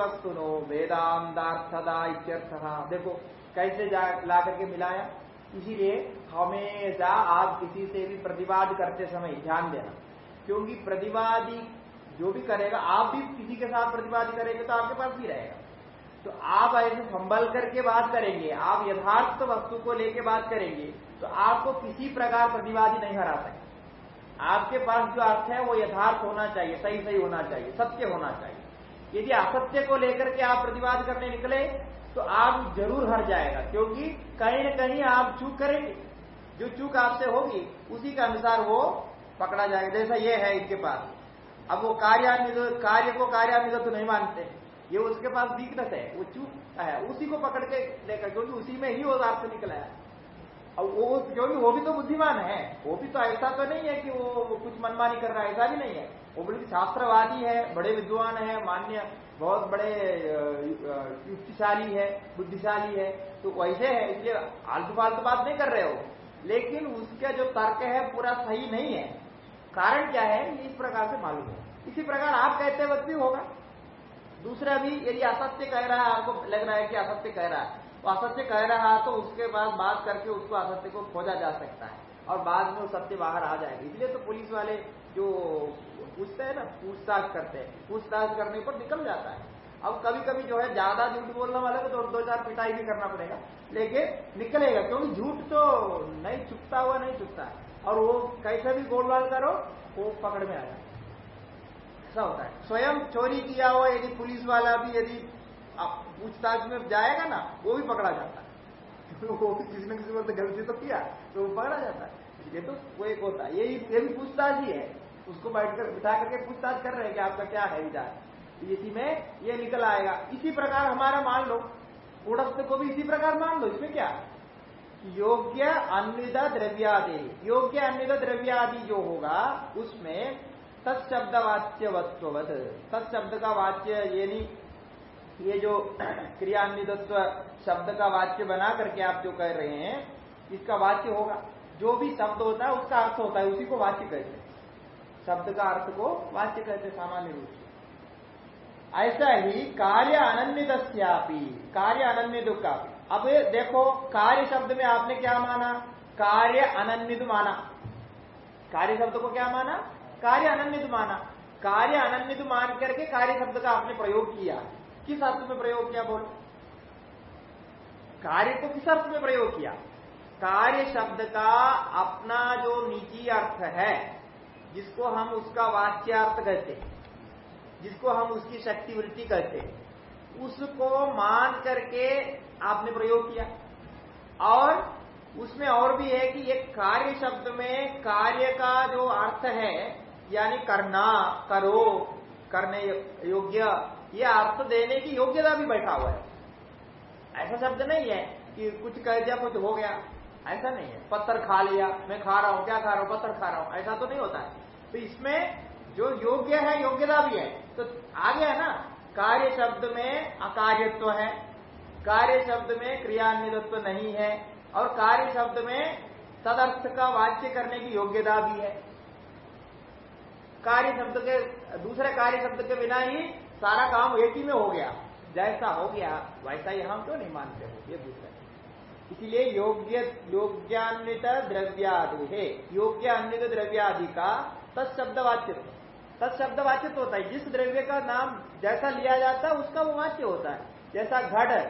वस्तुनो वेदांतार्थदा इत्यर्थ। देखो, कैसे ला करके मिलाया? इसीलिए हमेशा आप किसी से भी प्रतिवाद करते समय ध्यान देना। क्योंकि प्रतिवादी जो भी करेगा, आप भी किसी के साथ प्रतिवादी करेंगे तो आपके पास भी रहेगा। तो आप ऐसे संभल करके बात करेंगे, आप यथार्थ तो वस्तु को लेके बात करेंगे तो आपको किसी प्रकार प्रतिवादी नहीं हरा सकते आपके पास जो अर्थ है, वो यथार्थ होना चाहिए सही सही होना चाहिए, सत्य होना चाहिए। यदि असत्य को लेकर के आप प्रतिवाद करने निकले तो आप ज़रूर हर जाएगा, क्योंकि कहीं न कहीं आप चूक करेंगे। जो चूक आपसे होगी, उसी के अनुसार वो पकड़ा जाएगा। जैसा ये है इसके पास। अब वो कार्यान्वित, कार्य को कार्यान्वित तो नहीं मानते। ये उसके पास वीकनेस है, वो चूक है, उसी को पकड़ के लेकर, क्योंकि उसी में ही वो आपसे निकला है। अब वो क्योंकि वो भी तो बुद्धिमान है, वो भी तो ऐसा तो नहीं है कि वो कुछ मनमानी कर रहा है, ऐसा भी नहीं है। वो बल्कि शास्त्रवादी है, बड़े विद्वान है, मान्य, बहुत बड़े युक्तिशाली है, बुद्धिशाली है तो वैसे है, इसलिए आलतू फालतू बात नहीं कर रहे हो। लेकिन उसका जो तर्क है, पूरा सही नहीं है। कारण क्या है इस प्रकार से मालूम है। इसी प्रकार आप कहते वक्त भी होगा। दूसरा भी यदि असत्य कह रहा है, आपको लग रहा है कि असत्य कह रहा है। तो असत्य कह रहा है तो उसके बाद बात करके उसको असत्य को खोजा जा सकता है और बाद में वो सत्य बाहर आ जाएगा। इसलिए तो पुलिस वाले जो पूछते हैं ना, पूछताछ करते हैं, पूछताछ करने पर निकल जाता है। अब कभी कभी जो है, ज़्यादा झूठ बोलने वाले को तो दो चार पिटाई भी करना पड़ेगा, लेकिन निकलेगा, क्योंकि झूठ तो नहीं चुपता हुआ नहीं चुपता और वो कैसे भी गोलवाल करो, वो पकड़ में आ जाए ऐसा होता है। स्वयं चोरी किया हुआ यदि पुलिस वाला भी यदि पूछताछ में जाएगा ना, वो भी पकड़ा जाता है। [laughs] वो भी किसी न किसी वक्त गलती तो किया तो वो पकड़ा जाता है। ये तो वो एक होता है। यही ये भी पूछताछ ही है। उसको बैठकर बिठा करके पूछताछ कर रहे हैं कि आपका क्या है विचार इसी में ये निकल आएगा। इसी प्रकार हमारा मान लो। कूटस्थ को भी इसी प्रकार मान लो। इसमें क्या? योग्य अन्वित द्रव्यादि। योग्य अन्वित द्रव्यादि जो होगा, उसमें तत्शब्द वत्वत तत्शब्द का वाच्य ये नहीं ये जो [clears throat] क्रियान्वित्व शब्द का वाच्य बना करके आप जो कह रहे हैं, इसका वाच्य होगा। जो भी शब्द होता है, उसका अर्थ होता है, उसी को वाच्य कहते हैं। शब्द का अर्थ को वाच्य कहते हैं, सामान्य रूप से। ऐसा ही कार्य अनन्वित कार्य अनन्वित का अब देखो, कार्य शब्द में आपने क्या माना? कार्य अनन्वित माना। कार्य शब्द को क्या माना? कार्य अनन्वित माना कार्य अनन्वित मान करके कार्य शब्द का आपने प्रयोग किया। किस अर्थ में प्रयोग किया बोलो? कार्य को किस अर्थ में प्रयोग किया? कार्य शब्द का अपना जो निजी अर्थ है, जिसको हम उसका वाच्यार्थ कहते जिसको हम उसकी शक्ति वृत्ति कहते उसको मान करके आपने प्रयोग किया। और उसमें और भी है कि एक कार्य शब्द में कार्य का जो अर्थ है यानी करना, करो, करने योग्य, ये अर्थ देने की योग्यता भी बैठा हुआ है। ऐसा शब्द नहीं है कि कुछ कह दिया, कुछ हो गया। ऐसा नहीं है। पत्थर खा लिया, मैं खा रहा हूँ, क्या खा रहा हूँ, पत्थर खा रहा हूँ, ऐसा तो नहीं होता है। तो इसमें जो योग्य है, योग्यता भी है। तो आ गया ना, कार्य शब्द में अकार्यत्व है, कार्य शब्द में क्रियान्वित्व नहीं है, और कार्य शब्द में तदर्थ का वाच्य करने की योग्यता भी है। कार्य शब्द के, दूसरे कार्य शब्द के बिना ही सारा काम एक ही में हो गया। जैसा हो गया, वैसा ही हम क्यों नहीं मानते हो। ये दूसरा इसलिए योग्य, योग्यान्वित द्रव्यादि है। योग्य अन्वित द्रव्यादि का तत्शब्द वाच्य तत्शब्द वाच्य होता है। जिस द्रव्य का नाम जैसा लिया जाता है, उसका वो वाच्य होता है। जैसा घड़,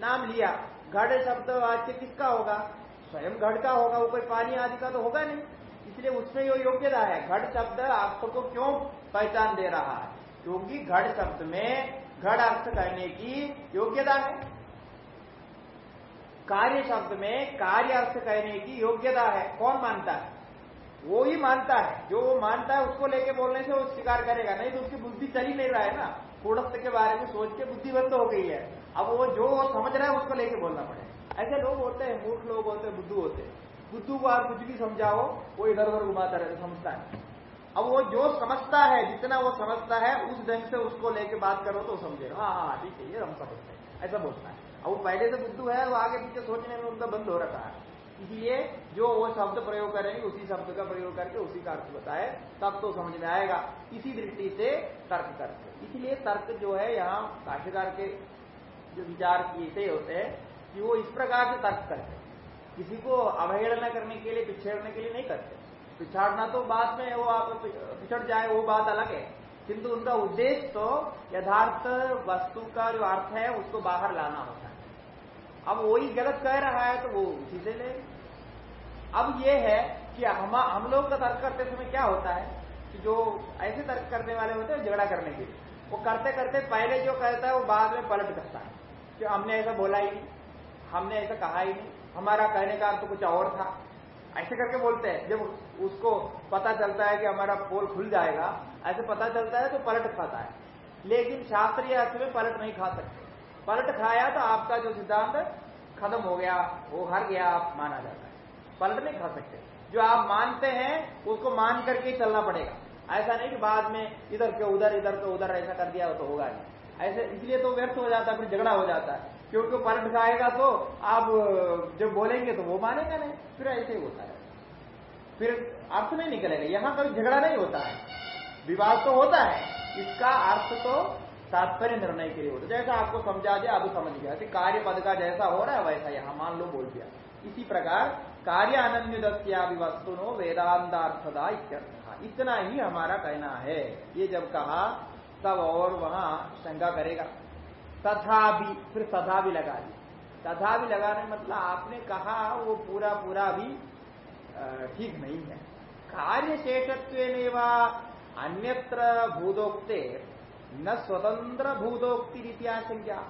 नाम लिया, घड़ शब्द वाच्य किसका होगा? स्वयं घड़ का होगा। वो कोई पानी आदि का तो होगा नहीं। इसलिए उसमें यो योग्यता है। घट शब्द आपको क्यों पहचान दे रहा है? क्योंकि घट शब्द में घड़ अर्थ करने की योग्यता है। कार्य शब्द में कार्य अर्थ कहने की योग्यता है। कौन मानता है? वो ही मानता है। जो वो मानता है, उसको लेके बोलने से वो स्वीकार करेगा। नहीं तो उसकी बुद्धि चल ही नहीं रहा है ना। कूड़स्थ के बारे में सोच के बुद्धि बंद हो गई है। अब वो जो वो समझ रहा है, उसको लेके बोलना पड़ेगा। ऐसे लोग होते हैं, मूर्ख लोग होते हैं, बुद्धू होते हैं। बुद्धू को आप कुछ भी समझाओ, वो इधर उधर घुमाता रहता समझता है। अब वो जो समझता है, जितना वो समझता है, उस ढंग से उसको लेके बात करो तो समझेगा हाँ हाँ ठीक है, ये हम समझते हैं, ऐसा बोलता है। अब वो पहले से बुद्धू है, वो आगे पीछे सोचने में उनका बंद हो रखा है। इसलिए जो वो शब्द प्रयोग करेंगे, उसी शब्द का प्रयोग करके उसी का अर्थ बताए, तब तो समझ में आएगा। इसी दृष्टि से तर्क करते इसलिए तर्क जो है, यहाँ भाष्यकार के जो विचार किए होते हैं, कि वो इस प्रकार से तर्क करते किसी को अवहेलना करने के लिए, पिछेड़ने के लिए नहीं करते। पिछाड़ना तो बाद में वो आप पिछड़ जाए, वो बात अलग है। किंतु उनका उद्देश्य तो यथार्थ वस्तु का जो अर्थ है, उसको बाहर लाना होता है। अब वही गलत कह रहा है तो वो उसी से ले। अब ये है कि हम हम लोग का तर्क करते समय क्या होता है कि जो ऐसे तर्क करने वाले होते हैं, झगड़ा करने के लिए। वो करते करते पहले जो कहता है, वो बाद में पलट करता है कि हमने ऐसा बोला ही नहीं, हमने ऐसा कहा ही नहीं। हमारा कहने का अर्थ कुछ और था। ऐसे करके बोलते हैं, जब उसको पता चलता है कि हमारा पोल खुल जाएगा, ऐसे पता चलता है तो पलट खाता है। लेकिन शास्त्रीय अर्थ में पलट नहीं खा सकते। पलट खाया तो आपका जो सिद्धांत खत्म हो गया, वो हर गया, आप माना जाता है। पलट नहीं खा सकते। जो आप मानते हैं, उसको मान करके चलना पड़ेगा। ऐसा नहीं कि बाद में इधर के उधर, इधर के उधर ऐसा कर दिया तो होगा नहीं। ऐसे इसलिए तो व्यर्थ हो जाता है, फिर झगड़ा हो जाता है। क्योंकि पलट खाएगा तो आप, जब बोलेंगे तो वो मानेगा नहीं। फिर ऐसे ही होता है। फिर अर्थ नहीं निकलेगा। यहाँ कभी झगड़ा नहीं होता है। विवाद तो होता है। इसका अर्थ तो तात्पर्य निर्णय के लिए होता है। जैसा आपको समझा दिया, अब समझ गया। कि कार्य पद का जैसा हो रहा है, वैसा यहाँ मान लो बोल दिया। इसी प्रकार कार्य अनन्युदत्या वस्तु नो वेदांतार्थदा इतना ही हमारा कहना है। ये जब कहा, तब और वहाँ शंका करेगा। तथा भी, फिर तथा भी लगा दी। तथा भी लगाने मतलब आपने कहा, वो पूरा पूरा भी ठीक नहीं है। कार्य शेषत्व अन्यत्र भूदोक्ते, न स्वतंत्र भूदोक्ति रीति आशंका।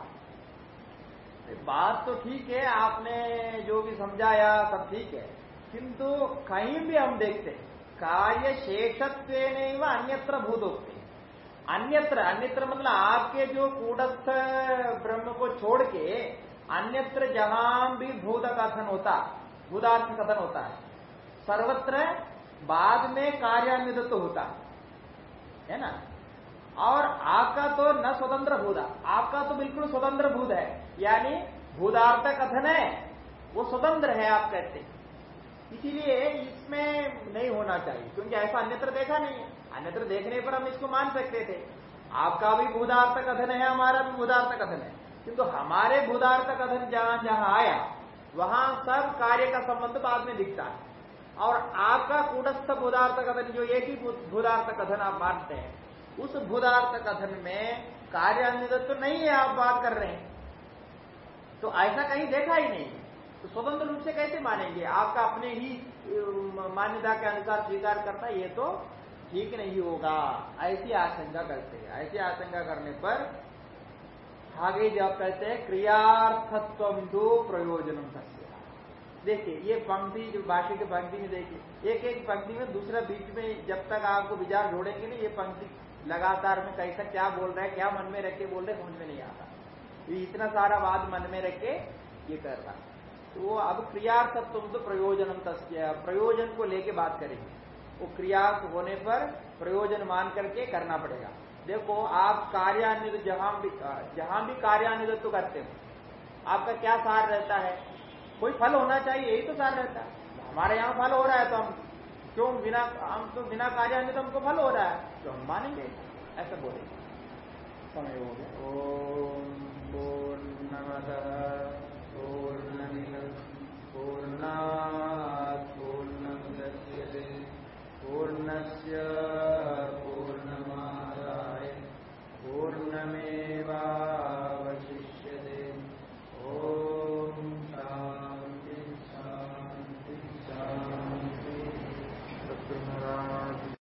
बात तो ठीक है, आपने जो भी समझाया, सब ठीक है। किंतु कहीं भी हम देखते कार्य शेषत्व अन्यत्र भूदोक्ति। अन्यत्र अन्यत्र मतलब आपके जो कूटस्थ ब्रह्म को छोड़ के अन्यत्र जहाँ भी भूत कथन होता भूदार्थ कथन होता है, सर्वत्र बाद में कार्यान्वित होता, है ना? और आपका तो न स्वतंत्र भूदा आपका तो बिल्कुल स्वतंत्र भूत है, यानी भूदार्थ कथन है, वो स्वतंत्र है आप कहते इसीलिए इसमें नहीं होना चाहिए, क्योंकि ऐसा अन्यत्र देखा नहीं है। अन्यत्र देखने पर हम इसको मान सकते थे। आपका भी भूदार्थ कथन है, हमारा भी भूदार्थ कथन है। किंतु हमारे भूदार्थ कथन जहाँ जहाँ आया, वहाँ सब कार्य का संबंध बाद में दिखता है। और आपका कूटस्थ भूदार्थ कथन, जो एक ही भूदार्थ कथन आप मानते हैं, उस भूदार्थ कथन में कार्यान्वित तो नहीं है, आप बात कर रहे हैं। तो ऐसा कहीं देखा ही नहीं। तो स्वतंत्र रूप से कैसे मानेंगे? आपका अपने ही मान्यता के अनुसार स्वीकार करना, ये तो ठीक नहीं होगा। ऐसी आशंका करते हैं। ऐसी आशंका करने पर आगे जब कहते हैं क्रियार्थत्व दो प्रयोजन देखिए, ये पंक्ति जो भाष्य की पंक्ति में देखिए, एक एक पंक्ति में दूसरा बीच में जब तक आपको विचार जोड़ेंगे ना ये पंक्ति लगातार में कैसा क्या बोल रहा है, क्या मन में रख बोल रहे समझ में नहीं आता। ये इतना सारा बात मन में रख के ये कर रहा तो अब क्रियार्थत्व तो प्रयोजन तस्या, प्रयोजन को लेके बात करेंगे। वो क्रिया होने पर प्रयोजन मान करके करना पड़ेगा। देखो, आप कार्यान्वित, जहाँ भी जहाँ भी कार्यान्वित तो करते हो। आपका क्या सार रहता है? कोई फल होना चाहिए, यही तो सार रहता है। हमारे यहाँ फल हो रहा है तो हम क्यों बिना, हम तो बिना कार्यान्वित हमको फल हो रहा है? तो हम मानेंगे, ऐसा बोले समय हो गया। ओम पूर्ण पूर्ण पूर्ण